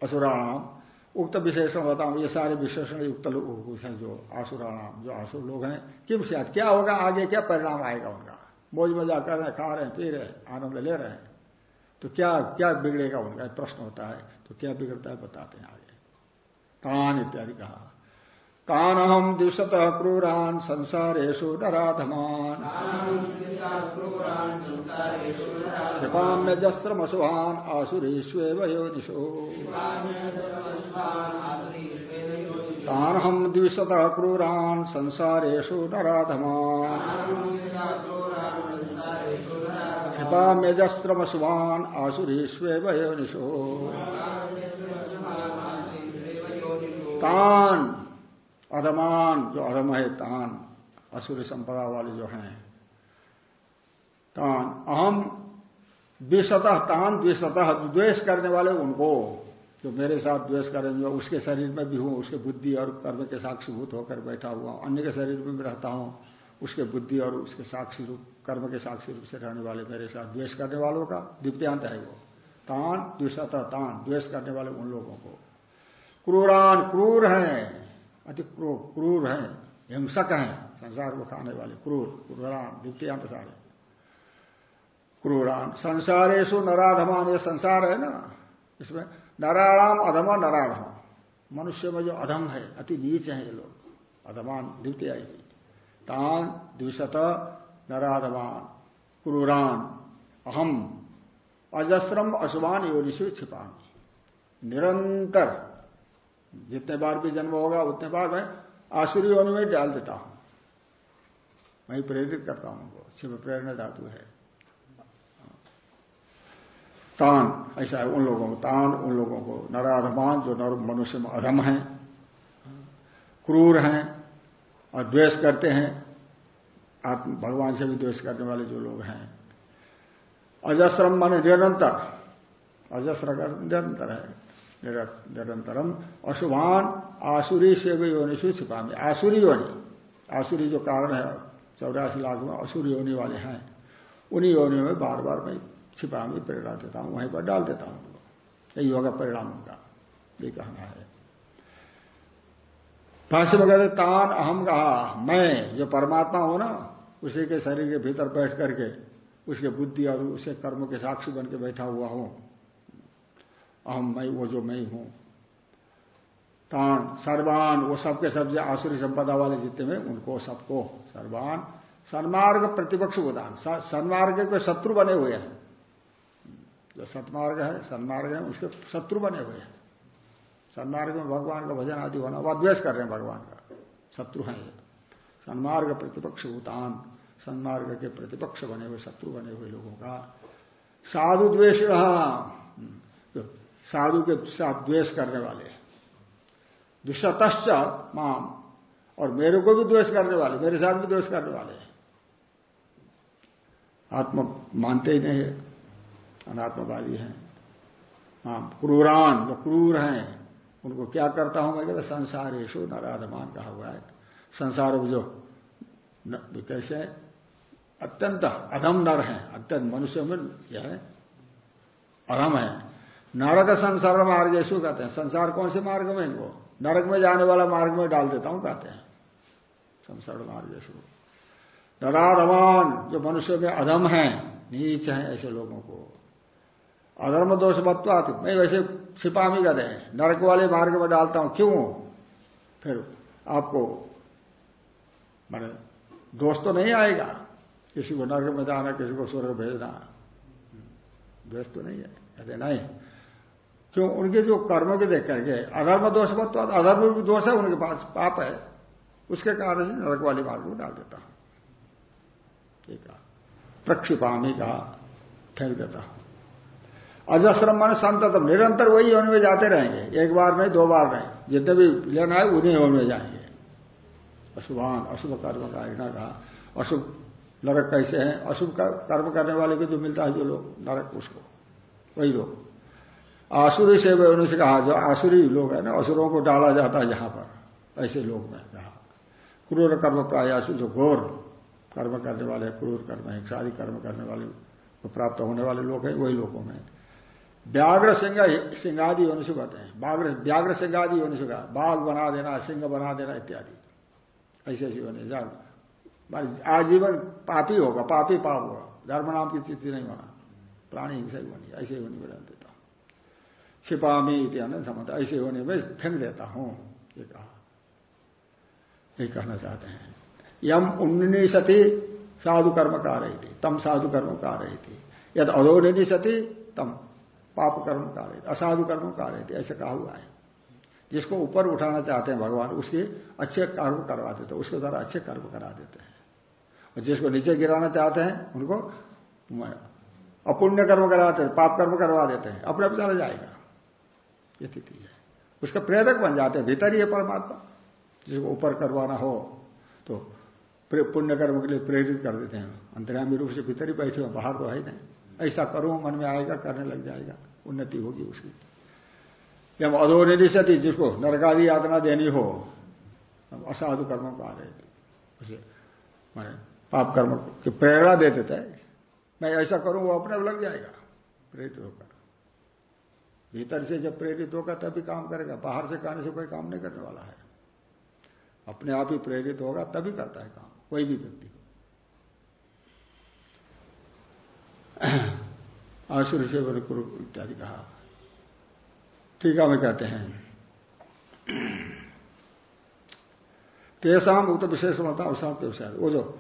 असुराणाम। उक्त विशेषण बताऊँ। ये सारे विशेषण युक्त लोग हैं जो आसुराणाम, जो आसुर लोग हैं। किम शायद क्या होगा? आगे क्या परिणाम आएगा उनका? मौज मज़ा कर रहे हैं, खा रहे हैं, पी रहे हैं, आनंद ले रहे हैं। तो क्या क्या बिगड़ेगा उनका? प्रश्न होता है। तो क्या बिगड़ता है बताते हैं आगे। तान इत्यादि कहा। तान हम दिवसत क्रूरान संसारेशु नराधमान। क्षिपाम्य जस्त्रमसुहान आसुरीष्वेव योनिशो तान हम द्विशत क्रूरान संसारेशु नराधमान। क्षिपा मेजस्त्रमसुवान आसुरीष्वेव योनिशो तान अधमान, जो अधम है, तान असुरी संपदा वाले जो हैं, तान अहम द्विशतः, तान द्विशतः द्वेष करने वाले उनको, जो मेरे साथ द्वेष करेंगे उसके शरीर में भी हूँ, उसके बुद्धि और कर्म के साक्षीभूत होकर बैठा हुआ अन्य के शरीर में भी रहता हूँ उसके बुद्धि और उसके साक्षी रूप, कर्म के साक्षी रूप से रहने वाले मेरे साथ द्वेष करने वालों का द्वितीयांत है वो। तान द्विशत तान, द्वेष करने वाले उन लोगों को। क्रूरान क्रूर हैं, अति क्रूर हैं, हिंसक हैं, संसार को खाने वाले क्रूर, क्रूरान, द्वितीयांत सारे। क्रूरान संसारेशु नराधमान, ये संसार है ना? इसमें नराणाम अधम नराधम। मनुष्य में जो अधम है, अति नीच है ये लोग। अधमान, द्वितीय तान द्विशत नराधमान क्रूरान। अहम। अजस्रम अशुभान योनिशु छिपान। निरंतर। जितने बार भी जन्म होगा, उतने बार मैं आश्री योनि में डाल देता हूँ। मैं प्रेरित करता हूँ उनको। शिव प्रेरणा धातु है। तान। ऐसा है उन लोगों को। तान उन लोगों को। नराधमान जो नर मनुष्य में अधम है। क्रूर हैं। और द्वेष करते हैं आत्म भगवान से भी द्वेष करने वाले जो लोग हैं। अजस्रम माने निरंतर। अजस्र निरंतर है। निरंतरम। अशुभान आसुरी से भी योनि से छिपा में आसुरी योनि। आसुरी जो कारण है, चौरासी लाख में असुरी योनि वाले हैं। उन्हीं योनियों में बार बार मैं छिपा में प्रेरणा देता हूँ, वहीं पर डाल देता हूँ। यही होगा परिणाम उनका। ये कहना है। भाष्य में कहते तान अहम कहा, मैं, जो परमात्मा हूँ ना, उसी के शरीर के भीतर बैठ करके, उसके बुद्धि और उसके कर्म के साक्षी बन के बैठा हुआ हूँ। अहम मैं, वो जो मैं हूँ। तान, सर्वान, वो सबके सब जो आसुरी संपदा वाले जितने में, उनको सबको, सर्वान, सन्मार्ग प्रतिपक्ष उदान सन्मार्ग के शत्रु बने हुए हैं। जो सतमार्ग है, सन्मार्ग है, उसके शत्रु बने हुए हैं। सन्मार्ग में भगवान का भजन आदि होना वह द्वेष कर रहे हैं भगवान का। शत्रु हैं सन्मार्ग प्रतिपक्ष भूतान, सन्मार्ग के प्रतिपक्ष बने हुए, शत्रु बने हुए लोगों का। साधु द्वेष तो साधु के साथ द्वेष करने वाले दुष्टश्च माम, और मेरे को भी द्वेष करने वाले, मेरे साथ भी द्वेष करने वाले आत्मा मानते ही नहीं है, अनात्मवादी हैं। हाँ क्रूरान, जो क्रूर हैं उनको क्या करता हूँ? मैं कहता संसार यशो नराधमान कहा हुआ है। संसार जो कैसे अत्यंत अधम नर है, अत्यंत मनुष्य में यह है। अधम है। नरक संसार मार्ग यशु कहते हैं। संसार कौन से मार्ग में? इनको नरक में जाने वाला मार्ग में डाल देता हूँ, कहते हैं। संसार मार्ग यशु नराधमान जो मनुष्य में अधम है, नीच है ऐसे लोगों को। अधर्म दोष बत्वात मैं वैसे छिपा भी कहते हैं। नरक वाले मार्ग में डालता हूँ। क्यों? फिर आपको मैंने दोष तो नहीं आएगा। किसी को नरक में जाना, किसी को स्वर्ग भेजना। दोष तो नहीं है कहते नहीं। क्यों? उनके जो कर्मों के देख करके, अधर्म दोष बत्वात अधर्म भी दोष है, उनके पास पाप है। उसके कारण से नरक वाली मार्ग में डाल देता हूँ। ठीक है। प्रक्षिपामी कहा फेंक देता हूँ। अजस्रम मन संततम। निरंतर वही होने में जाते रहेंगे। एक बार नहीं, दो बार नहीं। जितने भी लेना है, उन्हीं होने में जाएँगे। अशुभान, अशुभ कर्म का इतना कहा। अशुभ नरक कैसे हैं? अशुभ कर्म करने वाले को जो मिलता है, जो लोग, नरक उसको। वही लोग। आसुरी से उन्होंने कहा, जो आसुरी लोग है ना, असुरों को डाला जाता है जहाँ पर। ऐसे लोग में कहा क्रूर कर्म प्रायासु जो घोर कर्म करने वाले क्रूर कर्म है सारी कर्म करने वाले को प्राप्त होने वाले लोग हैं, वही लोगों में। व्याघ्र सिंह सिंगादि होने से कहते हैं। व्याघ्र व्याघ्र सिंगादि से कहा बाघ बना देना, सिंह बना देना, इत्यादि। ऐसे ऐसी जा आजीवन पापी होगा, पापी पाप होगा। धर्म नाम की स्थिति नहीं होना। प्राणी हिंसा ही होनी ऐसे ही होने में देता छिपामी इत्यादि समझ ऐसे होने में फेंक देता हूँ, ये कहा। ये कहना चाहते हैं। यम उन्नीसति साधु कर्म का रही थी तम साधु कर्म का रही थी यद अधोनिशति तम पाप कर्म का रही असाधु कर्म का रही ऐसे कहा हुआ है। जिसको ऊपर उठाना चाहते हैं भगवान, उसके अच्छे कर्म करवा देते हैं, उसके द्वारा अच्छे कर्म करा देते हैं। और जिसको नीचे गिराना चाहते हैं, उनको अपुण्य कर्म कराते हैं, पाप कर्म करवा देते हैं, अपने आप चला जाएगा। ये स्थिति है। उसका प्रेरक बन जाते हैं, भीतर ही है परमात्मा। जिसको ऊपर करवाना हो तो पुण्य कर्म के लिए प्रेरित कर देते हैं। अंतर्यामी रूप से भीतर ही बैठे हो, बाहर तो है नहीं। ऐसा करो, मन में आएगा, करने लग जाएगा। उन्नति होगी उसकी। जब अधोनिशति जिसको नरकादि यातना देनी हो, हम असाधु कर्मों को आ रहे थे। उसे मैंने पाप कर्म की प्रेरणा देता है मैं ऐसा करूँ, वो अपने लग जाएगा, प्रेरित होकर। भीतर से जब प्रेरित होगा तभी काम करेगा। बाहर से कहने से कोई काम नहीं करने वाला है। अपने आप ही प्रेरित होगा, तभी करता है काम, कोई भी व्यक्ति। आशुर से कुरु इत्यादि कहा। टीका में कहते हैं, तेसाम उक्त विशेष अवसाद के विषय। वो जो,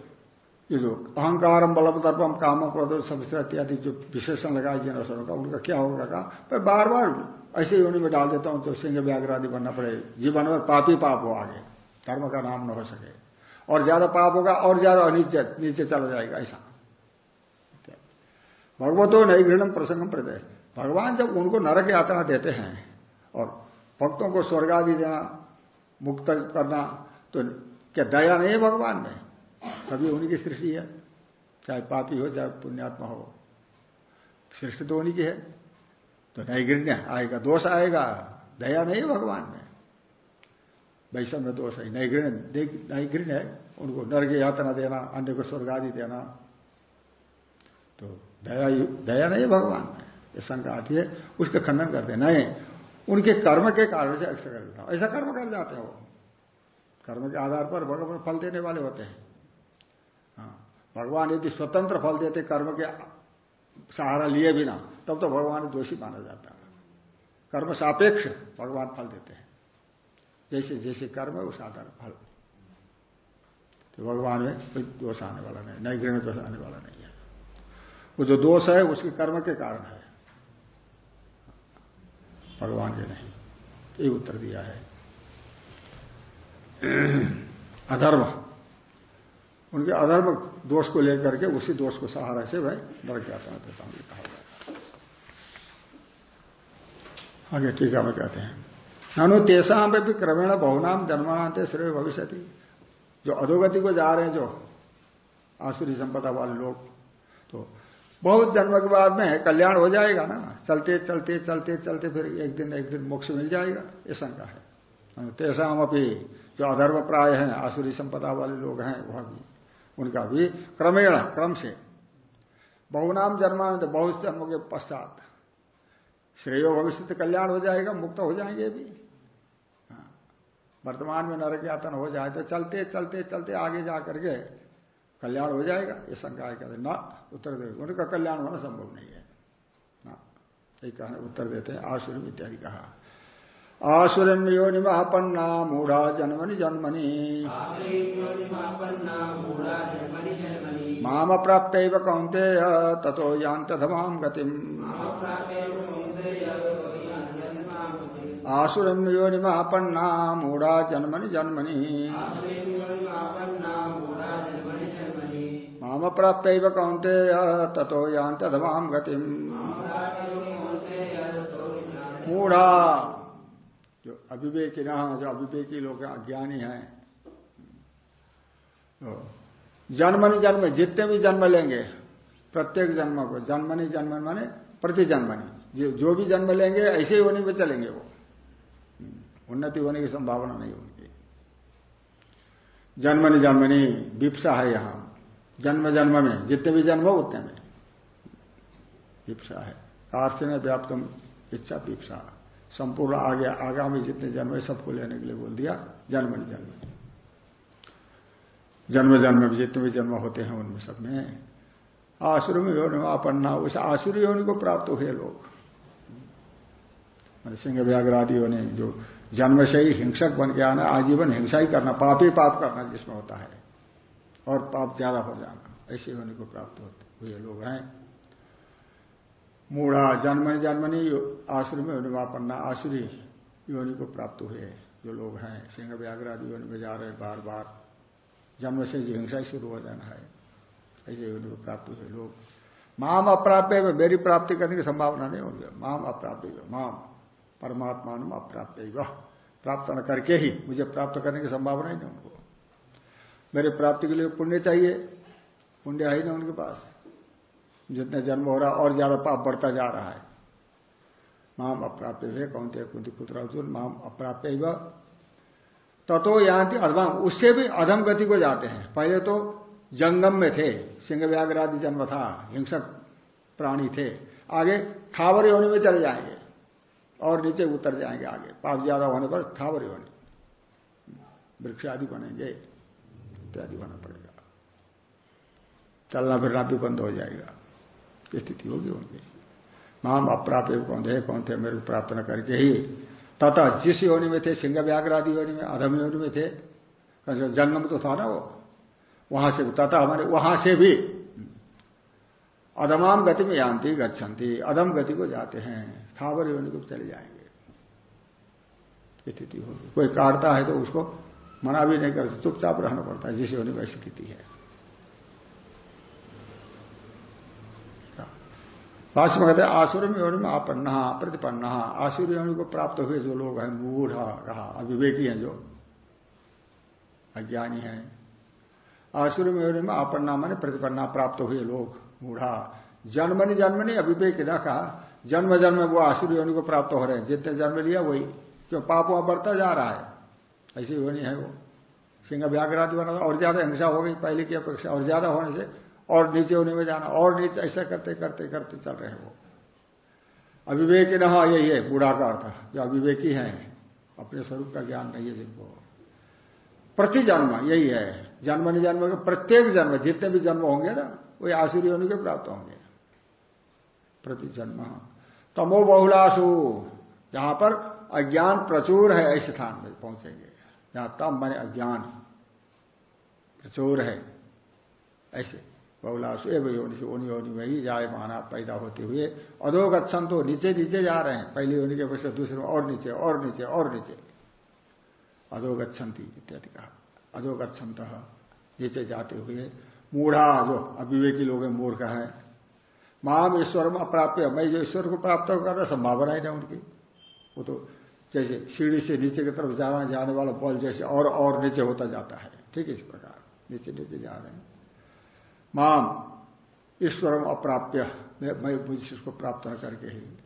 ये जो अहंकार बलम दर्पम काम प्रदो समस्या इत्यादि जो विशेषण लगाए जिन अवसरों का, उनका क्या होगा कहा? मैं बार बार ऐसे योनि में डाल देता हूँ तो सिंह व्याघ्रादि बनना पड़े। जीवन में पापी पाप हो आगे। धर्म का नाम न हो सके। और ज़्यादा पाप होगा, और ज़्यादा नीचे नीचे चला जाएगा, ऐसा। भगवतो नहीं घृणम प्रसंगम प्रदय। भगवान जब उनको नरक यात्रा देते हैं और भक्तों को स्वर्ग आदि देना, मुक्त करना तो क्या दया नहीं है भगवान में? सभी उन्हीं की सृष्टि है। चाहे पापी हो, चाहे पुण्यात्मा हो। सृष्टि तो उन्हीं की है। तो नैगृण्य आएगा, दोष आएगा। दया नहीं है भगवान में। वैषम्य दोष है नैगृण्य नैगृण्य है उनको नर्ग यातना देना, अन्य को स्वर्ग आदि देना। तो दया दया नहीं, भगवान में ये शंका आती है, उसके खंडन करते नहीं, उनके कर्म के कारण से अक्सर कर देता ऐसा कर्म कर जाते हैं। वो कर्म के आधार पर भगवान फल देने वाले होते हैं। हाँ भगवान यदि स्वतंत्र फल देते कर्म के सहारा लिए बिना, तब तो भगवान दोषी माना जाता है। कर्म सापेक्ष भगवान फल देते हैं। जैसे जैसे कर्म है, उस आधार फल। तो भगवान में कोई दोष आने वाला नहीं नई गृह दोष आने वाला नहीं। है वो जो दोष है, उसके कर्म के कारण है। भगवान के नहीं ये उत्तर दिया है। अधर्म। उनके अधर्म दोष को लेकर के उसी दोष को सहारा से वह नरक जाता देता हूँ कहा आगे टीका में कहते हैं, ननु तेषाम भी क्रमेण बहुनाम जन्मांत श्रेय भविष्य जो अधोगति को जा रहे हैं, जो आसुरी संपदा वाले लोग तो बहुत जन्म के बाद में कल्याण हो जाएगा ना। चलते चलते चलते चलते फिर एक दिन एक दिन मोक्ष मिल जाएगा। ये शंका है। तेसाम अपनी जो अधर्म प्राय है, आसुरी संपदा वाले लोग हैं, वह भी, उनका भी क्रमेण, क्रम से बहुनाम जन्मानंद, बहुत जन्मों के पश्चात श्रेय भविष्य कल्याण हो जाएगा, मुक्त हो जाएँगे भी। हाँ। वर्तमान में नरक यातन हो जाए तो चलते चलते चलते आगे जा करके कल्याण हो जाएगा, ये शंका है कहते ना, उत्तर दे, उनका कल्याण होना संभव नहीं है। ना ये कहने उत्तर देते हैं आसुरम इत्यादि कहा। आसुरम योनि महापन्ना मूढ़ा जन्मनि जन्मनि। माम प्राप्त कौंते तथो यान्त धमाम गतिम। आसुरम योनि महापन्ना मूढ़ा जन्मनि जन्मनि। माम प्राप्त कौंते तथो यान्त धमाम गतिम। मूढ़ा जो अविवेकी न जो अविवेकी लोग अज्ञानी हैं। तो जन्मनि जन्म जितने भी जन्म लेंगे प्रत्येक जन्म को जन्मनि जन्म माने प्रति जन्मनि जो, भी जन्म लेंगे ऐसे ही होने में चलेंगे वो। उन्नति होने की संभावना नहीं होगी। जन्मनि जन्मनि विप्सा है यहाँ। जन्म जन्म में, जितने भी जन्म हो उतने में। विप्सा है। कार्थिन व्याप्तम इच्छा विप्सा संपूर्ण आगे, आगामी जितने जन्म है, सबको लेने के लिए बोल दिया, जन्म जन्म। जन्म जन्म में जितने भी जन्म होते हैं, उनमें सब में। आश्रम में योनि अपन्ना उस आश्रय योनि को प्राप्त हुए लोग। सिंह व्याघ्र आदि जो जन्म से ही हिंसक बन के आना, आजीवन हिंसा ही करना, पाप ही पाप करना जिसमें होता है। और पाप ज़्यादा हो जाना। ऐसे होने को प्राप्त होते हुए लोग हैं। मूढ़ा जन्मनी जन्मनी आश्रम में निवापन्ना आश्री योनि को प्राप्त हुए जो लोग हैं, सिंह व्याघ्र योनि में जा रहे बार बार जन्म से जो हिंसा शुरू हो जाना है। ऐसे योनि को प्राप्त हुए लोग। माम अप्राप्य में मेरी प्राप्ति करने की संभावना नहीं होगी। माम अप्राप्य माम परमात्मा अप्राप्त प्राप्त न करके ही मुझे प्राप्त करने की संभावना ही नहीं उनको। मेरे प्राप्ति के लिए पुण्य चाहिए। पुण्य है नहीं उनके पास। जितने जन्म हो रहा और ज़्यादा पाप बढ़ता जा रहा है। माम अप्राप्य है, कौन थे? कुंती पुत्र अर्जुन, माम अप्राप्य ततो यहाँ थी अधम उससे भी अधम गति को जाते हैं। पहले तो जंगम में थे, सिंह व्याघ्र आदि जन्म था, हिंसक प्राणी थे। आगे खावर होने में चले जाएँगे, और नीचे उतर जाएँगे आगे। पाप ज़्यादा होने पर खावर होने, वृक्ष आदि बनेंगे। इत्यादि होना पड़ेगा। चलना फिरना भी बंद हो जाएगा। स्थिति होगी उनकी माम अप्राप्य कौन थे कौन थे, मेरे को प्राप्त न करके ही। तथा जिस योनि में थे सिंह व्याघ्र आदि योनि में, अधम योनि में थे जंगम तो था ना वो? वहाँ से, तथा हमारे, वहाँ से भी। अधमाम गति में यान्ति, गच्छन्ति। अधम गति को जाते हैं। स्थावर योनि को चले जाएँगे। स्थिति होगी। कोई काटता है तो उसको मना भी नहीं कर, चुपचाप रहना पड़ता है, जिस योनि में स्थिति है। भाष्य में कहते हैं आसुर में योनि में आपन्ना, प्रतिपन्ना। आसुर योनि को प्राप्त हुए जो लोग हैं, मूढ़ रहा, अविवेकी हैं जो, अज्ञानी हैं। आसुर में योनि में आपन्ना माने प्रतिपन्ना प्राप्त हुए लोग, मूढ़ा। जन्मनि जन्मनि अविवेक न कहा, जन्म जन्म वो आसुर योनि को प्राप्त हो रहे हैं। जितने जन्म लिया वही। क्यों? पाप वहाँ बढ़ता जा रहा है। ऐसी योनि है वो। सिंह व्याघ्रादि बना और ज़्यादा हिंसा हो गई, पहले की अपेक्षा, और ज़्यादा होने से, और नीचे होने में जाना, और नीचे ऐसा करते करते करते चल रहे वो। अविवेकी न यही है बूढ़ा का अर्थ जो अविवेकी है। अपने स्वरूप का ज्ञान नहीं है जिनको। प्रति जन्म यही है। जन्म नहीं जन्म का प्रत्येक जन्म, जितने भी जन्म होंगे ना वही आसुरी होने के प्राप्त होंगे। प्रति जन्म तमो बहुलासु, जहाँ पर अज्ञान प्रचुर है ऐसे स्थान में पहुँचेंगे। जहाँ तम मैंने अज्ञान प्रचोर है, ऐसे। बहुलासु एवं योनि से उन योनि में ही जाए माना पैदा होते हुए अधोगछन तो नीचे नीचे जा रहे हैं। पहली योनि के अपेक्षा दूसरे में और नीचे और नीचे और नीचे। अधोगछंती इत्यादि कहा। अधोगछंत नीचे जाते हुए मूढ़ा जो अविवेकी लोग मूर्ख है, माम ईश्वर में अप्राप्य। मैं जो ईश्वर को प्राप्त कर रहा संभावना ही नहीं उनकी। वो तो जैसे सीढ़ी से नीचे की तरफ़ जाना, जाने वाला बल जैसे और और नीचे होता जाता है। ठीक है, इस प्रकार। नीचे नीचे जा रहे हैं। माम, ईश्वरम अप्राप्य। मैं मुझे उसको प्राप्त न करके ही।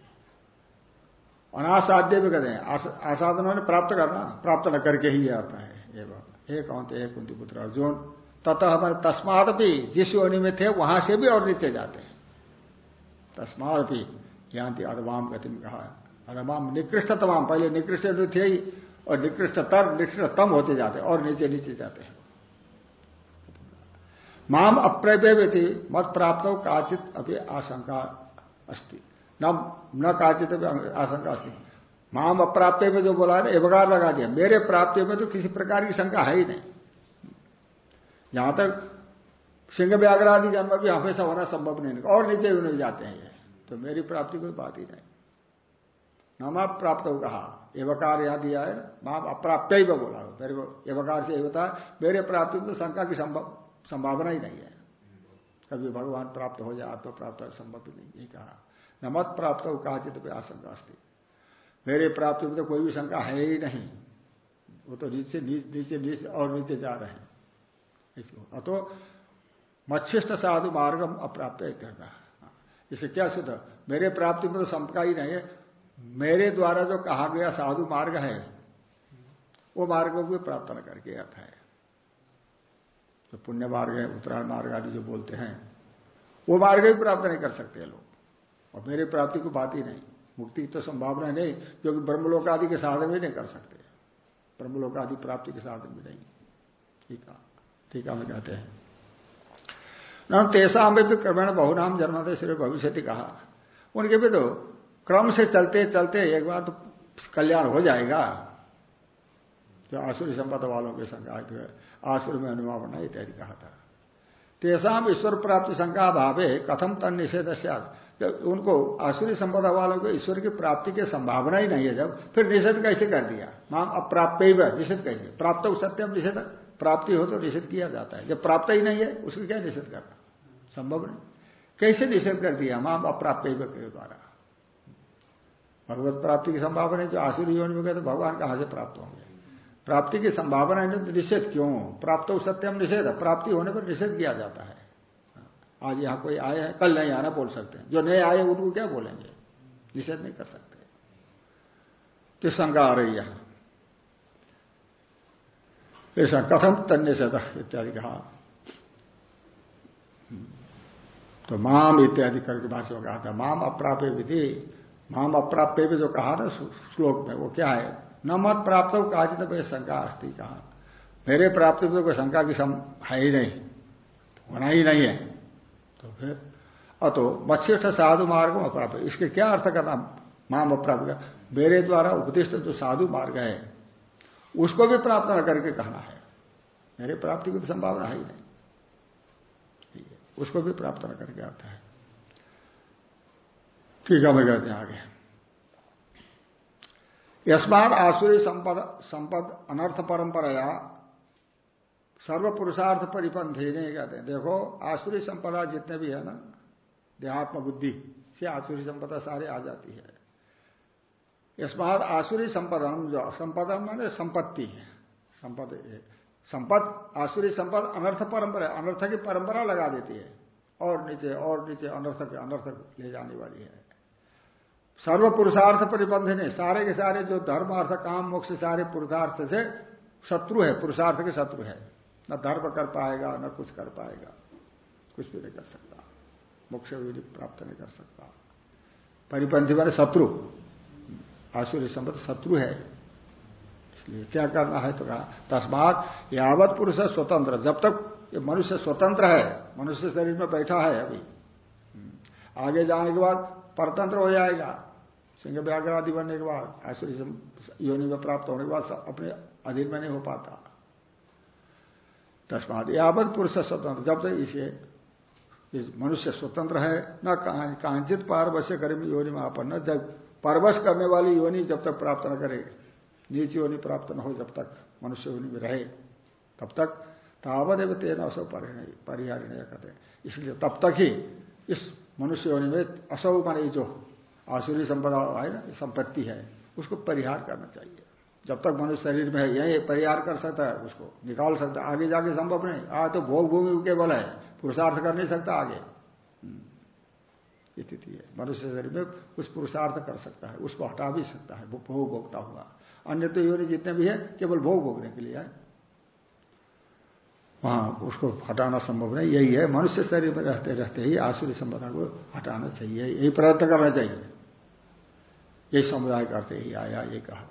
अनासाध्य भी कहते हैं। आसाधनों ने प्राप्त करना। प्राप्त न करके ही अर्थ है। एवं एक कौन एक कुंती पुत्र अर्जुन तथा हमारे तस्मात भी जिस योनि में थे, वहाँ से भी और नीचे जाते हैं। तस्मात भी यहाँ थी अधमाम गति में कहा। अधमाम निकृष्ट तमाम पहले निकृष्ट थे ही, और निकृष्टतर, निकृष्टतम होते जाते, और नीचे नीचे जाते हैं। माम अप्रव्यति, मत प्राप्त हो काचित अभी आशंका अस्ति। न न काचित अभी आशंका अस्ति। माम अप्राप्य में जो बोला है एवगार लगा दिया। मेरे प्राप्ति में तो किसी प्रकार की शंका है ही नहीं। जहाँ तक सिंह व्याघ्र आदि जन्म भी हमेशा होना संभव नहीं। और नीचे भी नहीं जाते हैं तो मेरी प्राप्ति कोई बात ही नहीं। नम प्राप्त हो कहा एवकार यहाँ दिया है माम अप्राप्य ही बोला। मेरे को एवकार से होता है मेरे प्राप्ति में तो शंका की संभावना ही नहीं है। कभी भगवान प्राप्त हो जाए आत्मा प्राप्त संभव ही नहीं। यही कहा। न मत प्राप्त हो कहा चित आशंका अस्थित मेरे प्राप्ति में तो कोई भी शंका है ही नहीं। वो तो नीचे नीचे नीचे और नीचे जा रहे हैं। इसको अतो मच्छिष्ट साधु मार्गम अप्राप्त करना इसे क्या सिद्ध? मेरे प्राप्ति में तो शंका ही नहीं है। मेरे द्वारा जो कहा गया साधु मार्ग है, वो मार्ग को भी प्राप्त न करके अर्थ है। जो पुण्य मार्ग है, उत्तरायण मार्ग आदि जो बोलते हैं, वो मार्ग भी प्राप्त नहीं कर सकते लोग। और मेरे प्राप्ति को बात ही नहीं। मुक्ति तो संभावना नहीं क्योंकि ब्रह्मलोक आदि के साधन भी नहीं कर सकते। ब्रह्मलोक आदि प्राप्ति के साधन भी नहीं। ठीक है। ठीक है कहते हैं। न तेसा में क्रमण बहुनाम जन्मते श्री भविष्य कहा। उनके भी तो क्रम से चलते चलते एक बार तो कल्याण हो जाएगा। जो आसुरी संपद वालों के शंका आसुर में अनुमान बना इत्यादि कहा था। तेसाम ईश्वर प्राप्ति शंका भावे कथम तन निषेध जब उनको आसुरी संपदा वालों को ईश्वर की प्राप्ति की संभावना ही नहीं है जब, फिर निषेध कैसे कर दिया? माम अप्राप्त ही वह निषेध कैसे प्राप्त हो सत्यम निषेध, प्राप्ति हो तो निषेध किया जाता है। जब प्राप्त ही नहीं है, उसको क्या निषेध करना? संभव नहीं। कैसे निषेध कर दिया? माम अप्राप्त के द्वारा। भगवत प्राप्ति की संभावना है, जो आसुरी योनि में गए तो भगवान कहाँ से प्राप्त होंगे? प्राप्ति की संभावना है तो निषेध क्यों? प्राप्त हो सत्यम निषेध, प्राप्ति होने पर निषेध किया जाता है। आज यहाँ कोई आए हैं, कल नहीं आना बोल सकते जो नए आए उनको क्या बोलेंगे? निषेध नहीं कर सकते। तो शंका आ रही यहाँ। ऐसा कथम तन्य से इत्यादि कहा। तो माम इत्यादि करके भाषा में कहा था, माम अप्राप्य विधि माम अप्राप्य भी जो कहा ना श्लोक में, वो क्या है? न मत प्राप्त हो काजित भाई शंका अस्थि कहा। मेरे प्राप्ति में तो कोई शंका की सम है ही नहीं। होना ही नहीं है। तो फिर, अतो मत्स्यस्थ साधु मार्ग अप्राप्त। इसके क्या अर्थ करना माम अप्राप्त मेरे द्वारा उपदिष्ट जो साधु मार्ग है, उसको भी प्राप्त न करके कहना है। मेरे प्राप्ति की तो संभावना है ही नहीं। उसको भी प्राप्त न करके अर्थ है। है मैं कहते हैं आगे। यस्माद आसुरी संपद संपद अनर्थ परंपराया सर्व पुरुषार्थ परिपंथी नहीं कहते देखो, आसुरी संपदा जितने भी है ना, देहात्म बुद्धि, से आसुरी संपदा सारे आ जाती है। यस्माद आसुरी संपदम जो, संपदम माने संपत्ति संपद संपद, आसुरी संपद अनर्थ परंपरा अनर्थ की परंपरा लगा देती है। और नीचे और नीचे अनर्थ के, अनर्थ ले जाने वाली है। सर्व पुरुषार्थ परिबंध ने सारे के सारे जो धर्म अर्थ काम, मोक्ष सारे पुरुषार्थ से शत्रु है, पुरुषार्थ के शत्रु है। न धर्म कर पाएगा, न कुछ कर पाएगा। कुछ भी नहीं कर सकता। मोक्ष भी प्राप्त नहीं कर सकता। परिपंथी वाले शत्रु। आसुरी संपत्ति शत्रु है। इसलिए क्या करना है तो कहा, तस्मात यावत पुरुष है स्वतंत्र। जब तक ये मनुष्य स्वतंत्र है, मनुष्य शरीर में बैठा है अभी। आगे जाने के बाद परतंत्र हो जाएगा। सिंह व्याघ्र आदि बनने के बाद ऐश्वर्य योनि में प्राप्त होने के बाद अपने अधीन में नहीं हो पाता। तस्मात यावत पुरुष स्वतंत्र। जब तक इसे, इस मनुष्य स्वतंत्र है, न कांचित पारवश्य करे योनि में आपन्न। जब परवश करने वाली योनि जब तक प्राप्त न करे, नीच योनि प्राप्त न हो जब तक मनुष्य योनि में रहे, तब तक तावदेव तेन असो परिहारिणय करते इसलिए तब तक ही इस मनुष्य योनि में असौ माने जो आसुरी संपदा है ना, संपत्ति है, उसको परिहार करना चाहिए। जब तक मनुष्य शरीर में है, यही परिहार कर सकता है उसको, निकाल सकता आगे जाके संभव नहीं। आ तो भोग भूमि केवल है, पुरुषार्थ कर नहीं सकता आगे। स्थिति है। मनुष्य शरीर में कुछ पुरुषार्थ कर सकता है, उसको हटा भी सकता है भोग भोगता हुआ। अन्य तो योनि जितने भी है, केवल भोग भोगने के लिए है। वहाँ उसको हटाना संभव नहीं, यही है। मनुष्य शरीर में रहते रहते ही आसुरी संपदा को हटाना चाहिए, यही प्रयत्न करना चाहिए। यही समुदाय करते ही आया ये कहा।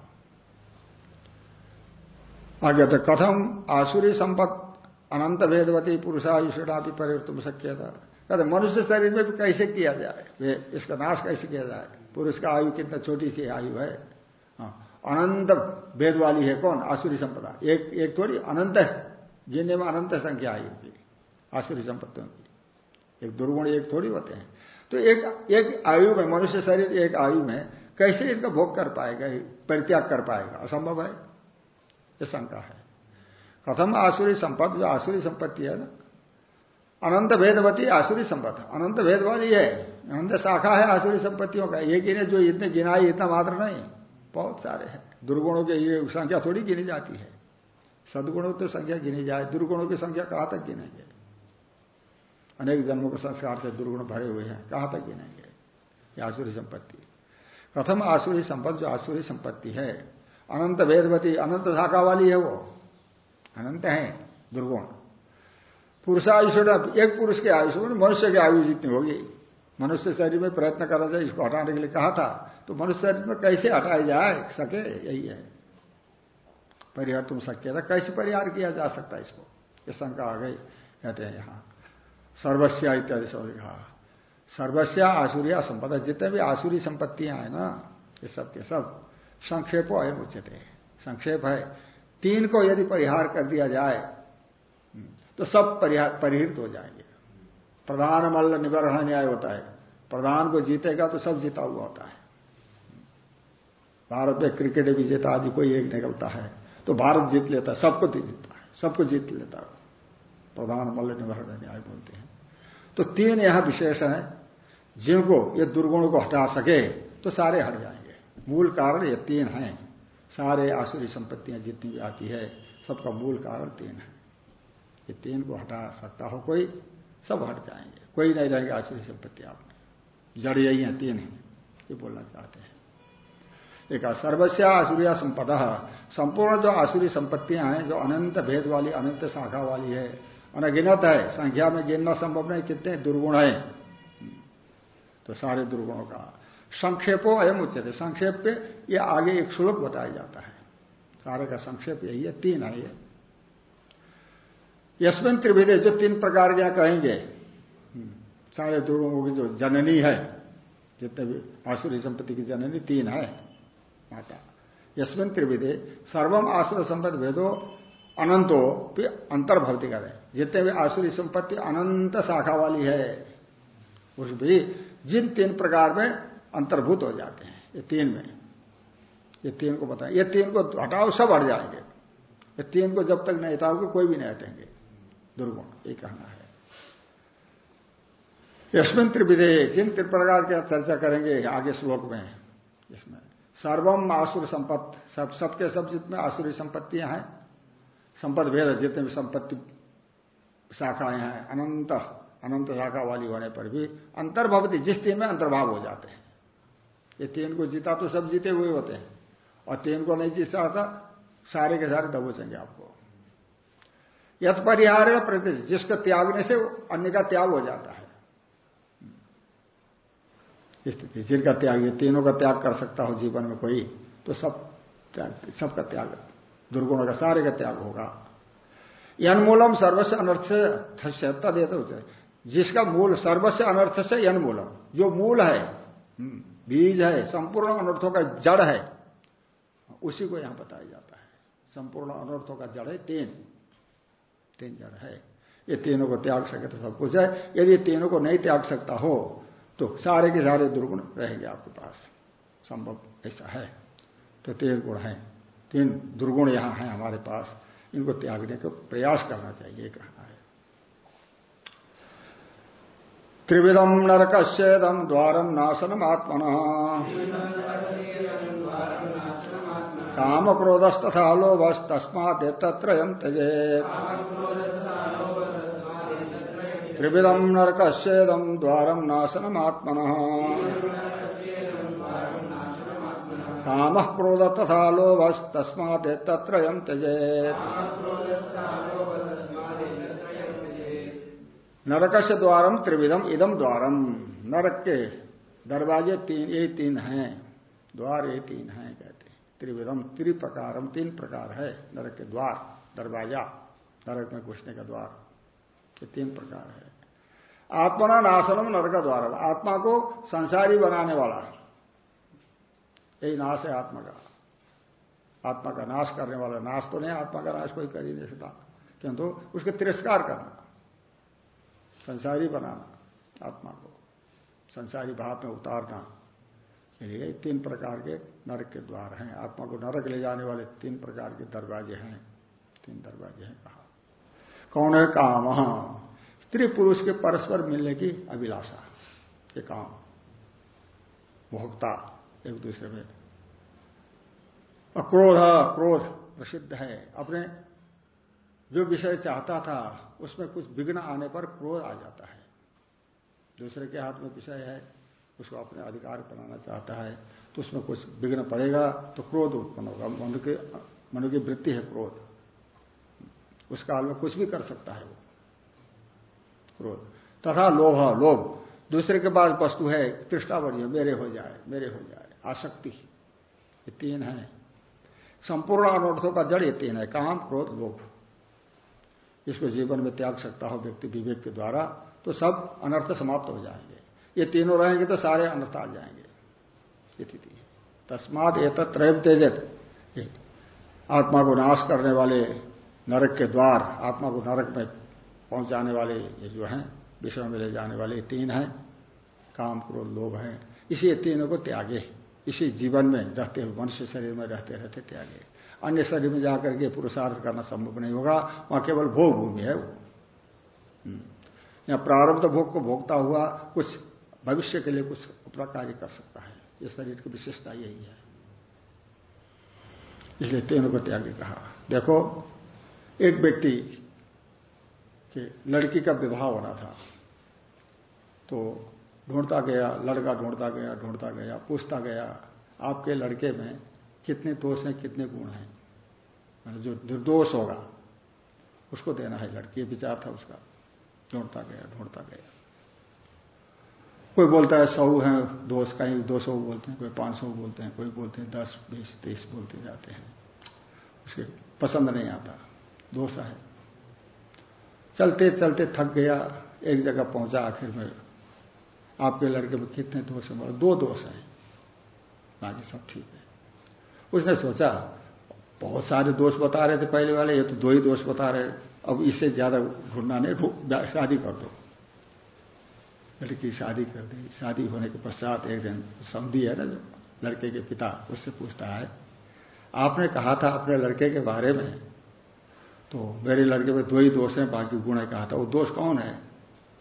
आगे तो कथम आसुरी संपत अनंत भेदवती पुरुषायुषणा भी परिवर्तन शक्य था कहते मनुष्य शरीर में भी कैसे किया जाए? इसका नाश कैसे किया जाए? पुरुष का आयु कितना छोटी सी आयु है? हाँ, अनंत भेद वाली है कौन? आसुरी संपदा। एक एक थोड़ी अनंत है गिनने में अनंत संख्या आयु उनकी आश्री संपत्तियों की। एक दुर्गुण एक थोड़ी होते हैं। तो एक एक आयु में मनुष्य शरीर एक आयु में कैसे इनका भोग कर पाएगा परित्याग कर पाएगा? असंभव है। ये शंका है। कथम आसुरी संपत्ति जो आसुरी संपत्ति है ना? अनंत भेदवती आसुरी संपत्ति अनंत भेद वाली है। अनंत शाखा है आसुरी संपत्तियों का। एक गिने जो इतने गिनाई इतना मात्र नहीं। बहुत सारे हैं। दुर्गुणों की ये संख्या थोड़ी गिनी जाती है। सदगुणों की संख्या गिनी जाए। दुर्गुणों की संख्या कहाँ तक गिनेंगे? अनेक जन्मों के संस्कार से दुर्गुण भरे हुए हैं। कहाँ तक गिनेंगे? आसुरी संपत्ति। प्रथम आसुरी संपत्ति, जो आसुरी संपत्ति है। अनंत वेदवती, अनंत शाखा वाली है वो। अनंत है, दुर्गुण। पुरुषायुष एक पुरुष के आयुष में मनुष्य की आयु जितनी होगी। मनुष्य शरीर में प्रयत्न करना चाहिए इसको हटाने के लिए कहा था। तो मनुष्य शरीर में कैसे हटाया जाए? सके, यही है। परिहार तुम शक्य था कैसे परिहार किया जा सकता है इसको? ये शंका आ गई, कहते हैं यहाँ। सर्वस्या इत्यादि सब लिखा सर्वस्या आसुरिया संपदा जितने भी आसुरी संपत्तियाँ हैं ना, ये सब के सब संक्षेपो है उच्चते संक्षेप है। तीन को यदि परिहार कर दिया जाए तो सब परिहित हो जाएँगे। प्रधान मल्ल निबरण न्याय होता है। प्रधान को जीतेगा तो सब जीता हुआ होता है। भारत में क्रिकेट भी जीता आदि कोई एक निकलता है। तो भारत जीत लेता है, सबको जीतता है, सबको जीत लेता है। प्रधान मल्ल निबरण न्याय बोलते हैं। तो तीन यहाँ विशेष हैं। जिनको ये दुर्गुणों को हटा सके तो सारे हट जाएँगे। मूल कारण ये तीन हैं। सारे आसुरी संपत्तियाँ जितनी भी आती है, सबका मूल कारण तीन है। ये तीन को हटा सकता हो कोई, सब हट जाएँगे। कोई नहीं रहेंगे आसुरी संपत्ति आप जड़ यही है, तीन है, ये बोलना चाहते हैं। एक सर्वस्या आसुरिया संपदा। संपूर्ण जो आसुरी संपत्तियाँ हैं, जो अनंत भेद वाली, अनंत शाखा वाली है, अनगिनत है, संख्या में गिनना संभव नहीं, कितने दुर्गुण है। तो सारे दुर्गुणों का। संक्षेपो अयम उच्चते संक्षेप पे ये आगे एक श्लोक बताया जाता है। सारे का संक्षेप यही है तीन है ये। यशमिन त्रिविधे जो तीन प्रकार के कहेंगे हम्म, सारे दुर्गुणों की जो जननी है जितने भी आसुरी संपत्ति की जननी तीन है माता। यशमिन त्रिविधे सर्वम आसुर संपत्ति भेदो अनंतो अंतर्भवती करें। जितने भी आसुरी संपत्ति अनंत शाखा वाली है उस भी जिन तीन प्रकार में अंतर्भूत हो जाते हैं, ये तीन में। ये तीन को बताएँ। ये तीन को हटाओ, सब हट जाएँगे। ये तीन को जब तक नहीं हटाओगे, कोई भी नहीं हटेंगे। दुर्गुण, ये कहना है। यशमिन त्रिविधे, किन तीन प्रकार के चर्चा करेंगे आगे श्लोक में? इसमें सर्वम आसुर संपत्त सब, सबके सब जितने आसुरी संपत्तियाँ हैं संपत्ति भेद जितने भी संपत्ति शाखाएँ हैं, अनंत अनंत शाखा वाली होने पर भी अंतर्भवती, जिस तीन में अंतर्भाव हो जाते हैं। ये तीन को जीता तो सब जीते हुए होते हैं। और तीन को नहीं जीता था सारे के सारे दबोचेंगे आपको। यथ परिहार प्रति जिसका त्यागने से अन्य का त्याग हो जाता है। स्थिति, जिनका त्याग, ये तीनों का त्याग कर सकता हो जीवन में कोई तो सब त्याग, सबका त्याग, दुर्गुणों का सारे का त्याग होगा। यनमूलम सर्वस्व अनर्थ तदेत जिसका मूल सर्वस्व अनर्थ से यनमूलम जो मूल है, बीज है, संपूर्ण अनर्थों का जड़ है, उसी को यहाँ बताया जाता है। संपूर्ण अनर्थों का जड़ है तीन। तीन जड़ है। ये तीनों को त्याग सके तो सब कुछ है। यदि तीनों को नहीं त्याग सकता हो तो सारे के सारे दुर्गुण रहेंगे आपके पास। संभव ऐसा है। तो तीन गुण है। तीन दुर्गुण यहाँ है हमारे पास। इनको त्यागने का प्रयास करना चाहिए कहना है त्रिविधम नरकस्येदम द्वारम नाशनम आत्मन काम क्रोधस्तथा लोभस तस्मात तत्रयम त्यजेत त्रिविधम नरकस्येदम द्वारम नाशनम आत्मन काम क्रोध तथा लोभस तस्मात तत्रयम त्यजेत नरक से द्वारम त्रिविधम इदम द्वारम नरक के दरवाजे तीन, ये तीन हैं, द्वार ये तीन हैं कहते। त्रिविधम त्रिप्रकारम तीन प्रकार है, नरक के द्वार, दरवाज़ा, नरक में घुसने का द्वार, ये तीन प्रकार है। आत्मना नाशनम नरक द्वार आत्मा को संसारी बनाने वाला यही नाश है आत्मा का। आत्मा का नाश करने वाला, नाश तो नहीं, आत्मा का नाश कोई कर ही नहीं सकता, किंतु उसके तिरस्कार करना। संसारी बनाना, आत्मा को। संसारी भाव में उतारना। लिए तीन प्रकार के नरक के द्वार हैं। आत्मा को नरक ले जाने वाले तीन प्रकार के दरवाजे हैं। तीन दरवाजे हैं कहा। कौन है काम? स्त्री पुरुष के परस्पर मिलने की अभिलाषा। ये काम। भोक्ता एक दूसरे में। क्रोध क्रोध प्रसिद्ध है। अपने जो विषय चाहता था, उसमें कुछ विघ्न आने पर क्रोध आ जाता है। दूसरे के हाथ में विषय है, उसको अपने अधिकार बनाना चाहता है तो उसमें कुछ विघ्न पड़ेगा तो क्रोध उत्पन्न होगा। मनु के, मनु की वृत्ति है क्रोध। उस काल में कुछ भी कर सकता है वो, क्रोध। तथा लोभ लोभ। दूसरे के पास वस्तु है तृष्टा बढ़िया, मेरे हो जाए, मेरे हो जाए, आसक्ति। ये तीन है। संपूर्ण अनर्थों का जड़ ये तीन है, काम, क्रोध, लोभ। इसको जीवन में त्याग सकता हो व्यक्ति विवेक के द्वारा तो सब अनर्थ समाप्त हो जाएँगे। ये तीनों रहेंगे तो सारे अनर्थ आ जाएँगे। स्थिति तस्मात ये त्रय तेजत आत्मा को नाश करने वाले नरक के द्वार, आत्मा को नरक में पहुँचाने वाले ये जो हैं विषय में ले जाने वाले तीन हैं, काम क्रोध लोभ हैं। इसी तीनों को त्यागे। इसी जीवन में रहते हुए, मनुष्य शरीर में रहते रहते त्यागे। अन्य शरीर में जाकर के पुरुषार्थ करना संभव नहीं होगा। वहाँ केवल भोग भूमि है वो। हम्म। या प्रारब्ध भोग को भोगता हुआ कुछ भविष्य के लिए कुछ अपना कार्य कर सकता है। ये शरीर की विशेषता यही है। इसलिए तीनों को त्यागी कहा। देखो, एक व्यक्ति के लड़की का विवाह होना था तो ढूंढता गया, लड़का ढूंढता गया ढूंढता गया, पूछता गया, आपके लड़के में कितने दोष हैं, कितने गुण हैं। जो निर्दोष होगा, उसको देना है लड़की। विचार था उसका। ढूंढता गया ढूंढता गया। कोई बोलता है, सौ है, दोष कहीं दो सौ बोलते हैं, कोई पाँच सौ बोलते हैं, कोई बोलते हैं, दस, बीस, तीस बोलते जाते हैं। उसके पसंद नहीं आता। दोष है। चलते चलते थक गया, एक जगह पहुँचा, आखिर में आपके लड़के में कितने दोष हैं? दो दोष हैं। बाकी सब ठीक है। उसने सोचा, बहुत सारे दोष बता रहे थे पहले वाले, ये तो दो ही दोष बता रहे अब इससे ज़्यादा ढूंढना नहीं शादी कर दो। लड़की शादी कर दी। शादी होने के पश्चात एक दिन समझी है ना, जो लड़के के पिता, उससे पूछता है, आपने कहा था अपने लड़के के बारे में? तो मेरे लड़के में दो ही दोष हैं, बाकी गुण है कहा था। वो दोष कौन है?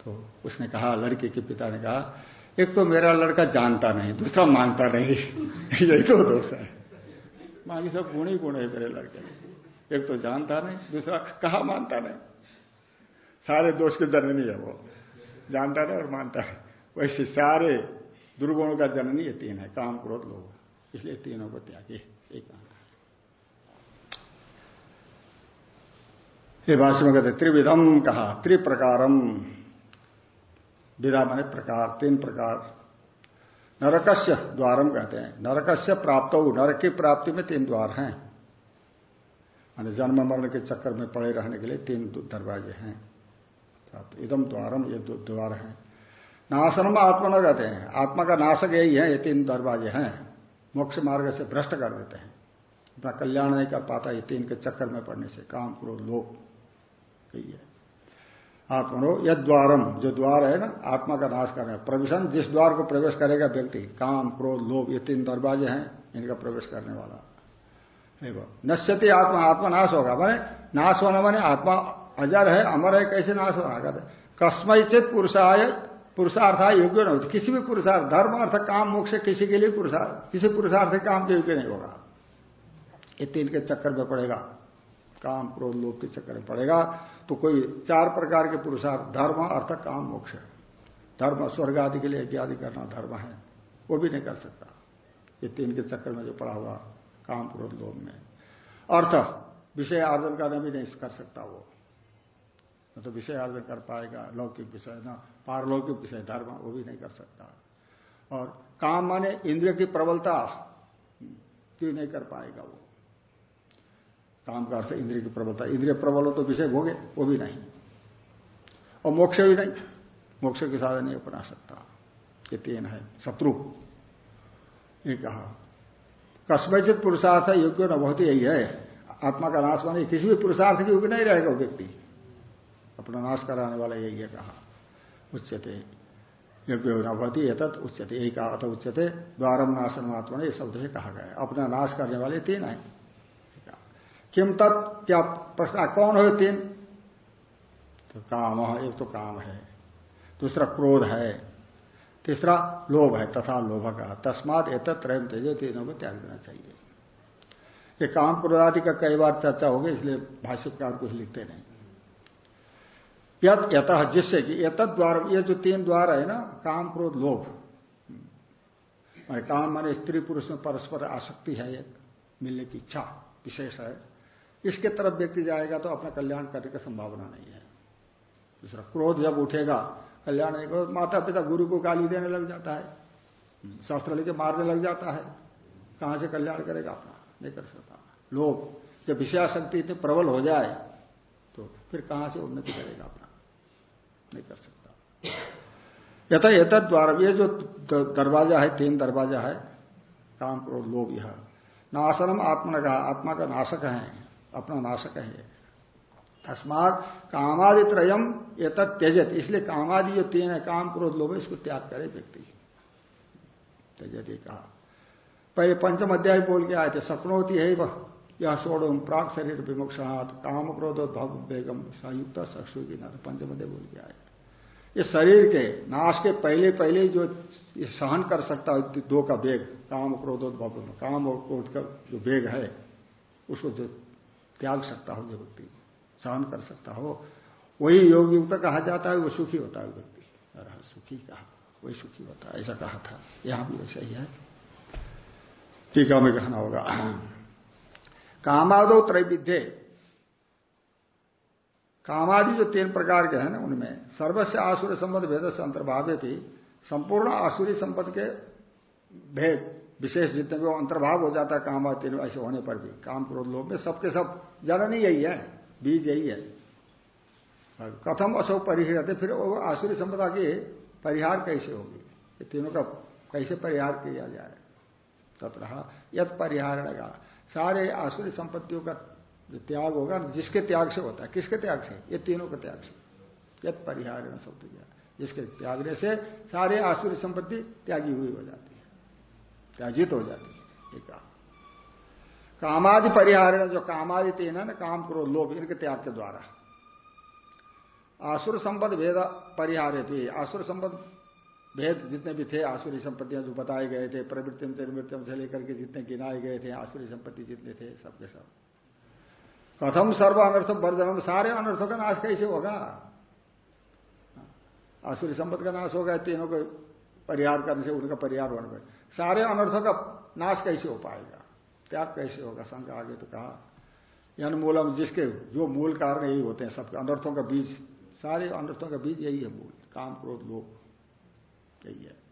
तो उसने कहा, लड़के के पिता ने कहा, एक तो मेरा लड़का जानता नहीं, दूसरा मानता नहीं। यही तो दोष है। बाकी सब गुण ही गुण है मेरे लड़के। एक तो जानता नहीं, दूसरा कहा मानता नहीं। सारे दोष के जननी है वो। जानता नहीं और मानता है। वैसे सारे दुर्गुणों का जननी ये तीन है, काम क्रोध लोग इसलिए तीनों को त्यागी। एक ये भाष्य में कहते त्रिविधम कहा त्रिप्रकारम विधा माने प्रकार, तीन प्रकार। नरकस्य द्वारम कहते हैं। नरकस्य प्राप्त हो, नरक की प्राप्ति में तीन द्वार हैं। माने जन्म मरण के चक्कर में पड़े रहने के लिए तीन दरवाजे हैं। प्राप्त इदम द्वारम, ये द्वार है। नाशनम आत्मा न कहते हैं। आत्मा का नाशक यही है, ये तीन दरवाजे हैं। मोक्ष मार्ग से भ्रष्ट कर देते हैं। अपना कल्याण नहीं कर पाता ये तीन के चक्कर में पड़ने से। काम, क्रोध, लोभ। यही है। आत्मनो, यद द्वारम, जो द्वार है ना, आत्मा का नाश करना प्रवेशन, जिस द्वार को प्रवेश करेगा व्यक्ति, काम, क्रोध, लोभ, ये तीन दरवाजे हैं, इनका प्रवेश करने वाला। नश्यति आत्मा आत्मा नाश होगा। मैंने, नाश होना माने आत्मा अजर है, अमर है, कैसे नाश होना कहते कस्मयचित पुरुषाय, पुरुषार्थ योग्य न होती। किसी भी पुरुषार्थ, धर्म, अर्थ, काम, मोक्ष किसी के लिए पुरुषार्थ, किसी पुरुषार्थ काम के योग्य नहीं होगा। ये तीन के चक्कर में पड़ेगा। काम, क्रोध, लोभ के चक्कर में पड़ेगा। तो कोई चार प्रकार के पुरुषार्थ, धर्म, अर्थ, काम, मोक्ष। धर्म स्वर्ग आदि के लिए यज्ञ करना धर्म है। वो भी नहीं कर सकता। ये तीन के चक्कर में जो पड़ा हुआ काम क्रोध लोभ में। अर्थ, विषय आर्जन करना भी नहीं कर सकता वो। न तो विषय आर्जन कर पाएगा, लौकिक विषय, ना पारलौकिक विषय, धर्म वो भी नहीं कर सकता। और काम माने इंद्रिय की प्रबलता, क्यों नहीं कर पाएगा वो? काम का अर्थ इंद्रिय की प्रबलता। इंद्रिय प्रबल हो तो विषय भोगे, वो भी नहीं। और मोक्ष भी नहीं। मोक्ष के साधन नहीं अपना सकता। ये तीन है। शत्रु। ये कहा। कस्मचित पुरुषार्थ योग्य न बहुत यही है। आत्मा का नाश माने किसी भी पुरुषार्थ के योग्य नहीं रहेगा व्यक्ति। अपना नाश कराने वाला यही है कहा। उच्चते योग्य न भवती तत् उच्चते यही कहा था उच्चते द्वारम नाशन आत्मा ने शब्द से कहा गया अपना नाश करने वाले तीन है। किम तत् क्या प्रश्न कौन हो तीन? तो काम एक तो काम है, दूसरा क्रोध है, तीसरा लोभ है, तथा लोभ का। तस्मात एत त्रय तेजे तीनों को त्याग देना चाहिए। ये काम क्रोध आदि का कई बार चर्चा होगी, इसलिए भाष्यकार कुछ लिखते नहीं। यत यत जिससे कि यत द्वार, ये जो तीन द्वार है ना, काम क्रोध लोभ। काम माने स्त्री पुरुष में परस्पर आसक्ति है, एक मिलने की इच्छा विशेष है। इसके तरफ़ व्यक्ति जाएगा तो अपना कल्याण करने का संभावना नहीं है। दूसरा, क्रोध जब उठेगा, कल्याण नहीं करो माता पिता गुरु को गाली देने लग जाता है। शास्त्र लेके मारने लग जाता है। कहाँ से कल्याण करेगा अपना? नहीं कर सकता। लोग जब विषयाशक्ति इतनी प्रबल हो जाए तो फिर कहाँ से उन्नति करेगा अपना? नहीं कर सकता। यथा यथ द्वारा, ये जो दरवाज़ा है, तीन दरवाज़ा है, काम, क्रोध, लोभ, यह। नाशनम आत्मा का आत्मा का नाशक है। अपना नाशक है तस्मात कामादि त्रयम ये त्यजत। इसलिए कामादि जो तीन है काम क्रोध लोभ, इसको त्याग करे व्यक्ति। त्यजत ही कहा। पहले पंचम अध्याय बोल के आए थे, सपनोती है वह, यह सोड़ोम प्राग शरीर विमुक्षात काम क्रोध भव बेगम संयुक्त सक्षु की ना पंचम अध्याय बोल के आए। ये शरीर के नाश के पहले पहले जो सहन कर सकता है, दो का वेग, काम क्रोधोद्भव, काम और क्रोध का जो वेग है, उसको जो त्याग सकता हो जो व्यक्ति सहन कर सकता हो। वही योग युक्त कहा जाता है, वो सुखी होता है व्यक्ति। सुखी कहा? वही सुखी होता है, ऐसा कहा था। यहाँ भी वैसा ही है। टीका में कहना होगा। कामादो त्रैविध्य। कामादि जो तीन प्रकार के हैं ना, उनमें सर्वस्व आसुर संबंध, भेद से अंतर्भावे भी, संपूर्ण आसुरी संपद के भेद विशेष जितने भी अंतर्भाव हो जाता है, काम तीन ऐसे होने पर भी। काम क्रोध लोभ में सबके सब जननी यही है। बीज यही है। कथम असो परिहर फिर वो आसुरी संपदा की परिहार कैसे होगी? ये तीनों का कैसे परिहार किया जाए तथा यद परिहार लगा। सारे आसुरी संपत्तियों का जो त्याग होगा, जिसके त्याग से होता है, किसके त्याग से? ये तीनों के त्याग से। यद परिहार शब्द किया जिसके त्यागने से सारे आसुरी संपत्ति त्यागी हुई हो जाती है। त्याजित हो जाती है। एक कामादि परिहार जो कामादि तीन है ना, काम करो, लोभ, इनके त्याग के द्वारा। आसुर संपद भेद परिहार थी। आसुर संपद भेद जितने भी थे, आसुरी संपत्तियाँ जो बताए गए थे प्रवृत्ति निर्वृत्तियों से लेकर के जितने गिनाए गए थे, आसुरी संपत्ति जितने थे, सबके सब। कथम सर्व अनर्थ वर्धनम, सारे अनर्थों का नाश कैसे होगा? आसुरी संपत्ति का नाश होगा तीनों को परिहार करने से उनका परिहार होने पर। सारे अनर्थों का नाश कैसे हो पाएगा? त्याग कैसे होगा? शंका आगे तो कहा, यन मूलम जिसके जो मूल कारण यही होते हैं सबके, अनर्थों का बीज, सारे अनर्थों का बीज यही है मूल, काम, क्रोध लोग यही है।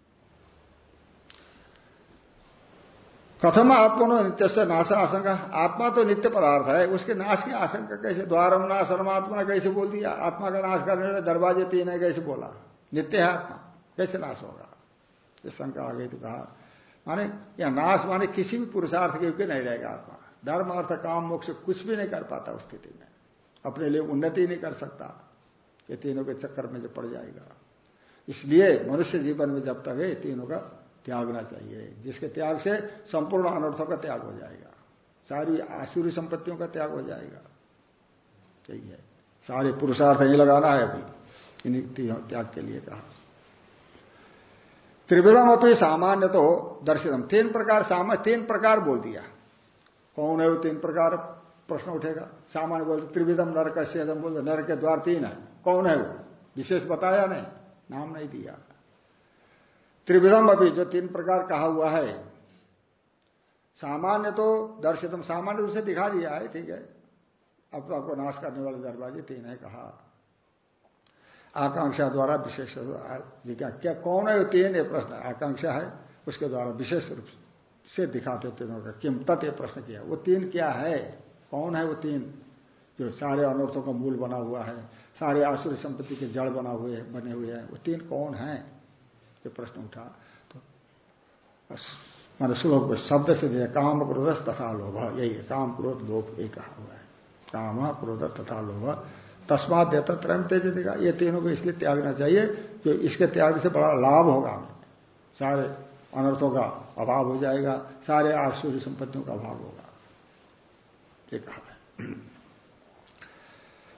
कथम आत्मा नित्य से नाश आशंका। आत्मा तो नित्य पदार्थ है, उसके नाश की आशंका कैसे? द्वारम नाश आत्मा कैसे बोल दिया? आत्मा का नाश करने वाले दरवाजे तीन है, कैसे बोला? नित्य है आत्मा, कैसे नाश होगा? ये शंका आ गई तो कहा माने या नाश माने किसी भी पुरुषार्थ के नहीं रहेगा आत्मा। धर्म, अर्थ, काम, मोक्ष कुछ भी नहीं कर पाता उस स्थिति में। अपने लिए उन्नति नहीं कर सकता। ये तीनों के चक्कर में जो पड़ जाएगा। इसलिए मनुष्य जीवन में जब तक है तीनों का त्यागना चाहिए। जिसके त्याग से संपूर्ण अनर्थों का त्याग हो जाएगा। सारी आसुरी संपत्तियों का त्याग हो जाएगा। यही है। सारे पुरुषार्थ ही लगाना है अभी। इन त्याग के लिए कहा। त्रिविधम अपनी सामान्य तो दर्शितम। तीन प्रकार सामान्य तीन प्रकार बोल दिया। कौन है वो तीन प्रकार? प्रश्न उठेगा। सामान्य बोलते त्रिविधम, नरक से बोलते। नरक के द्वार तीन है। कौन है वो? विशेष बताया नहीं। नाम नहीं दिया। त्रिविधम अभी जो तीन प्रकार कहा हुआ है सामान्य तो दर्शितम। सामान्य रूप से दिखा दिया है, ठीक है। अब तो आपको नाश करने वाले दरवाजे तीन है कहा। आकांक्षा द्वारा विशेष क्या क्या कौन है तीन? ये प्रश्न आकांक्षा है। उसके द्वारा विशेष रूप से दिखाते तीनों का किम तत् प्रश्न किया। वो तीन क्या है? कौन है वो तीन? जो सारे अनर्थों का मूल बना हुआ है, सारे आसुरी संपत्ति के जड़ बना हुए, बने हुए हैं, वो तीन कौन है? ये प्रश्न उठा। तो मान श्लोक में शब्द से दिया, काम क्रोध तथा लोभ। यही है, काम क्रोध, लोभ यही कहा हुआ है। काम क्रोध तथा लोभ। तस्मात देता त्रम तेज देगा। ये तीनों को इसलिए त्यागना चाहिए, जो इसके त्याग से बड़ा लाभ होगा। सारे अनर्थों का अभाव हो जाएगा, सारे आश्चर्य संपत्तियों का अभाव होगा। ये कहा है।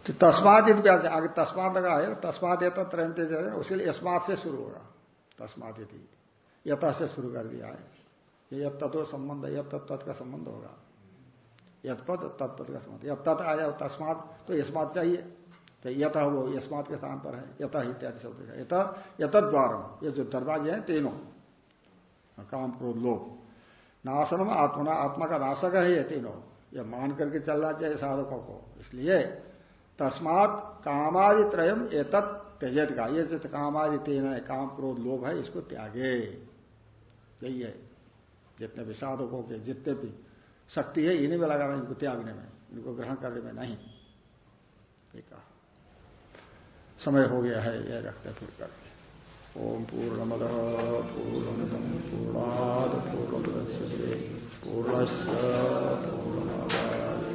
तो तस्मात आगे तस्मात लगा है, तस्मात ये त्रय तेज उसके लिए अस्मात से शुरू होगा। तस्मात यदि यथा से शुरू कर दिया है। ये यद तत्व संबंध है यद तत्त का संबंध होगा। यथपद तत्पद का संबंध। यद तत् आया तस्मात तो यस्मात चाहिए। यथा वो यस्मात के स्थान पर है यथा इत्यादि शब्द का यथा यथ द्वार ये जो दरवाजे हैं, तीनों। काम क्रोध लोभ नाशनम आत्मा आत्मा का नाशक है ये तीनों। ये मान करके चलना चाहिए साधकों को। इसलिए तस्मात कामादि त्रयम एतत् त्यजत का। ये जो कामादि तीन है, काम क्रोध लोभ है, इसको त्यागे। यही है। जितने भी साधकों के, जितने भी शक्ति है, इन्हीं में लगाना इनको त्यागने में। इनको ग्रहण करने में नहीं। एक समय हो गया है यह रखते फिर करके। ओम पूर्ण पूर्णमद पूर्ण पूर्णाद पूर्णमे पूर्णश पूर्णमा पूर्णमादाय।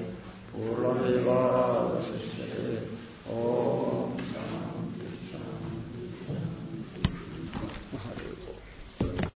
पूर्णमेवावशिष्यते। ओम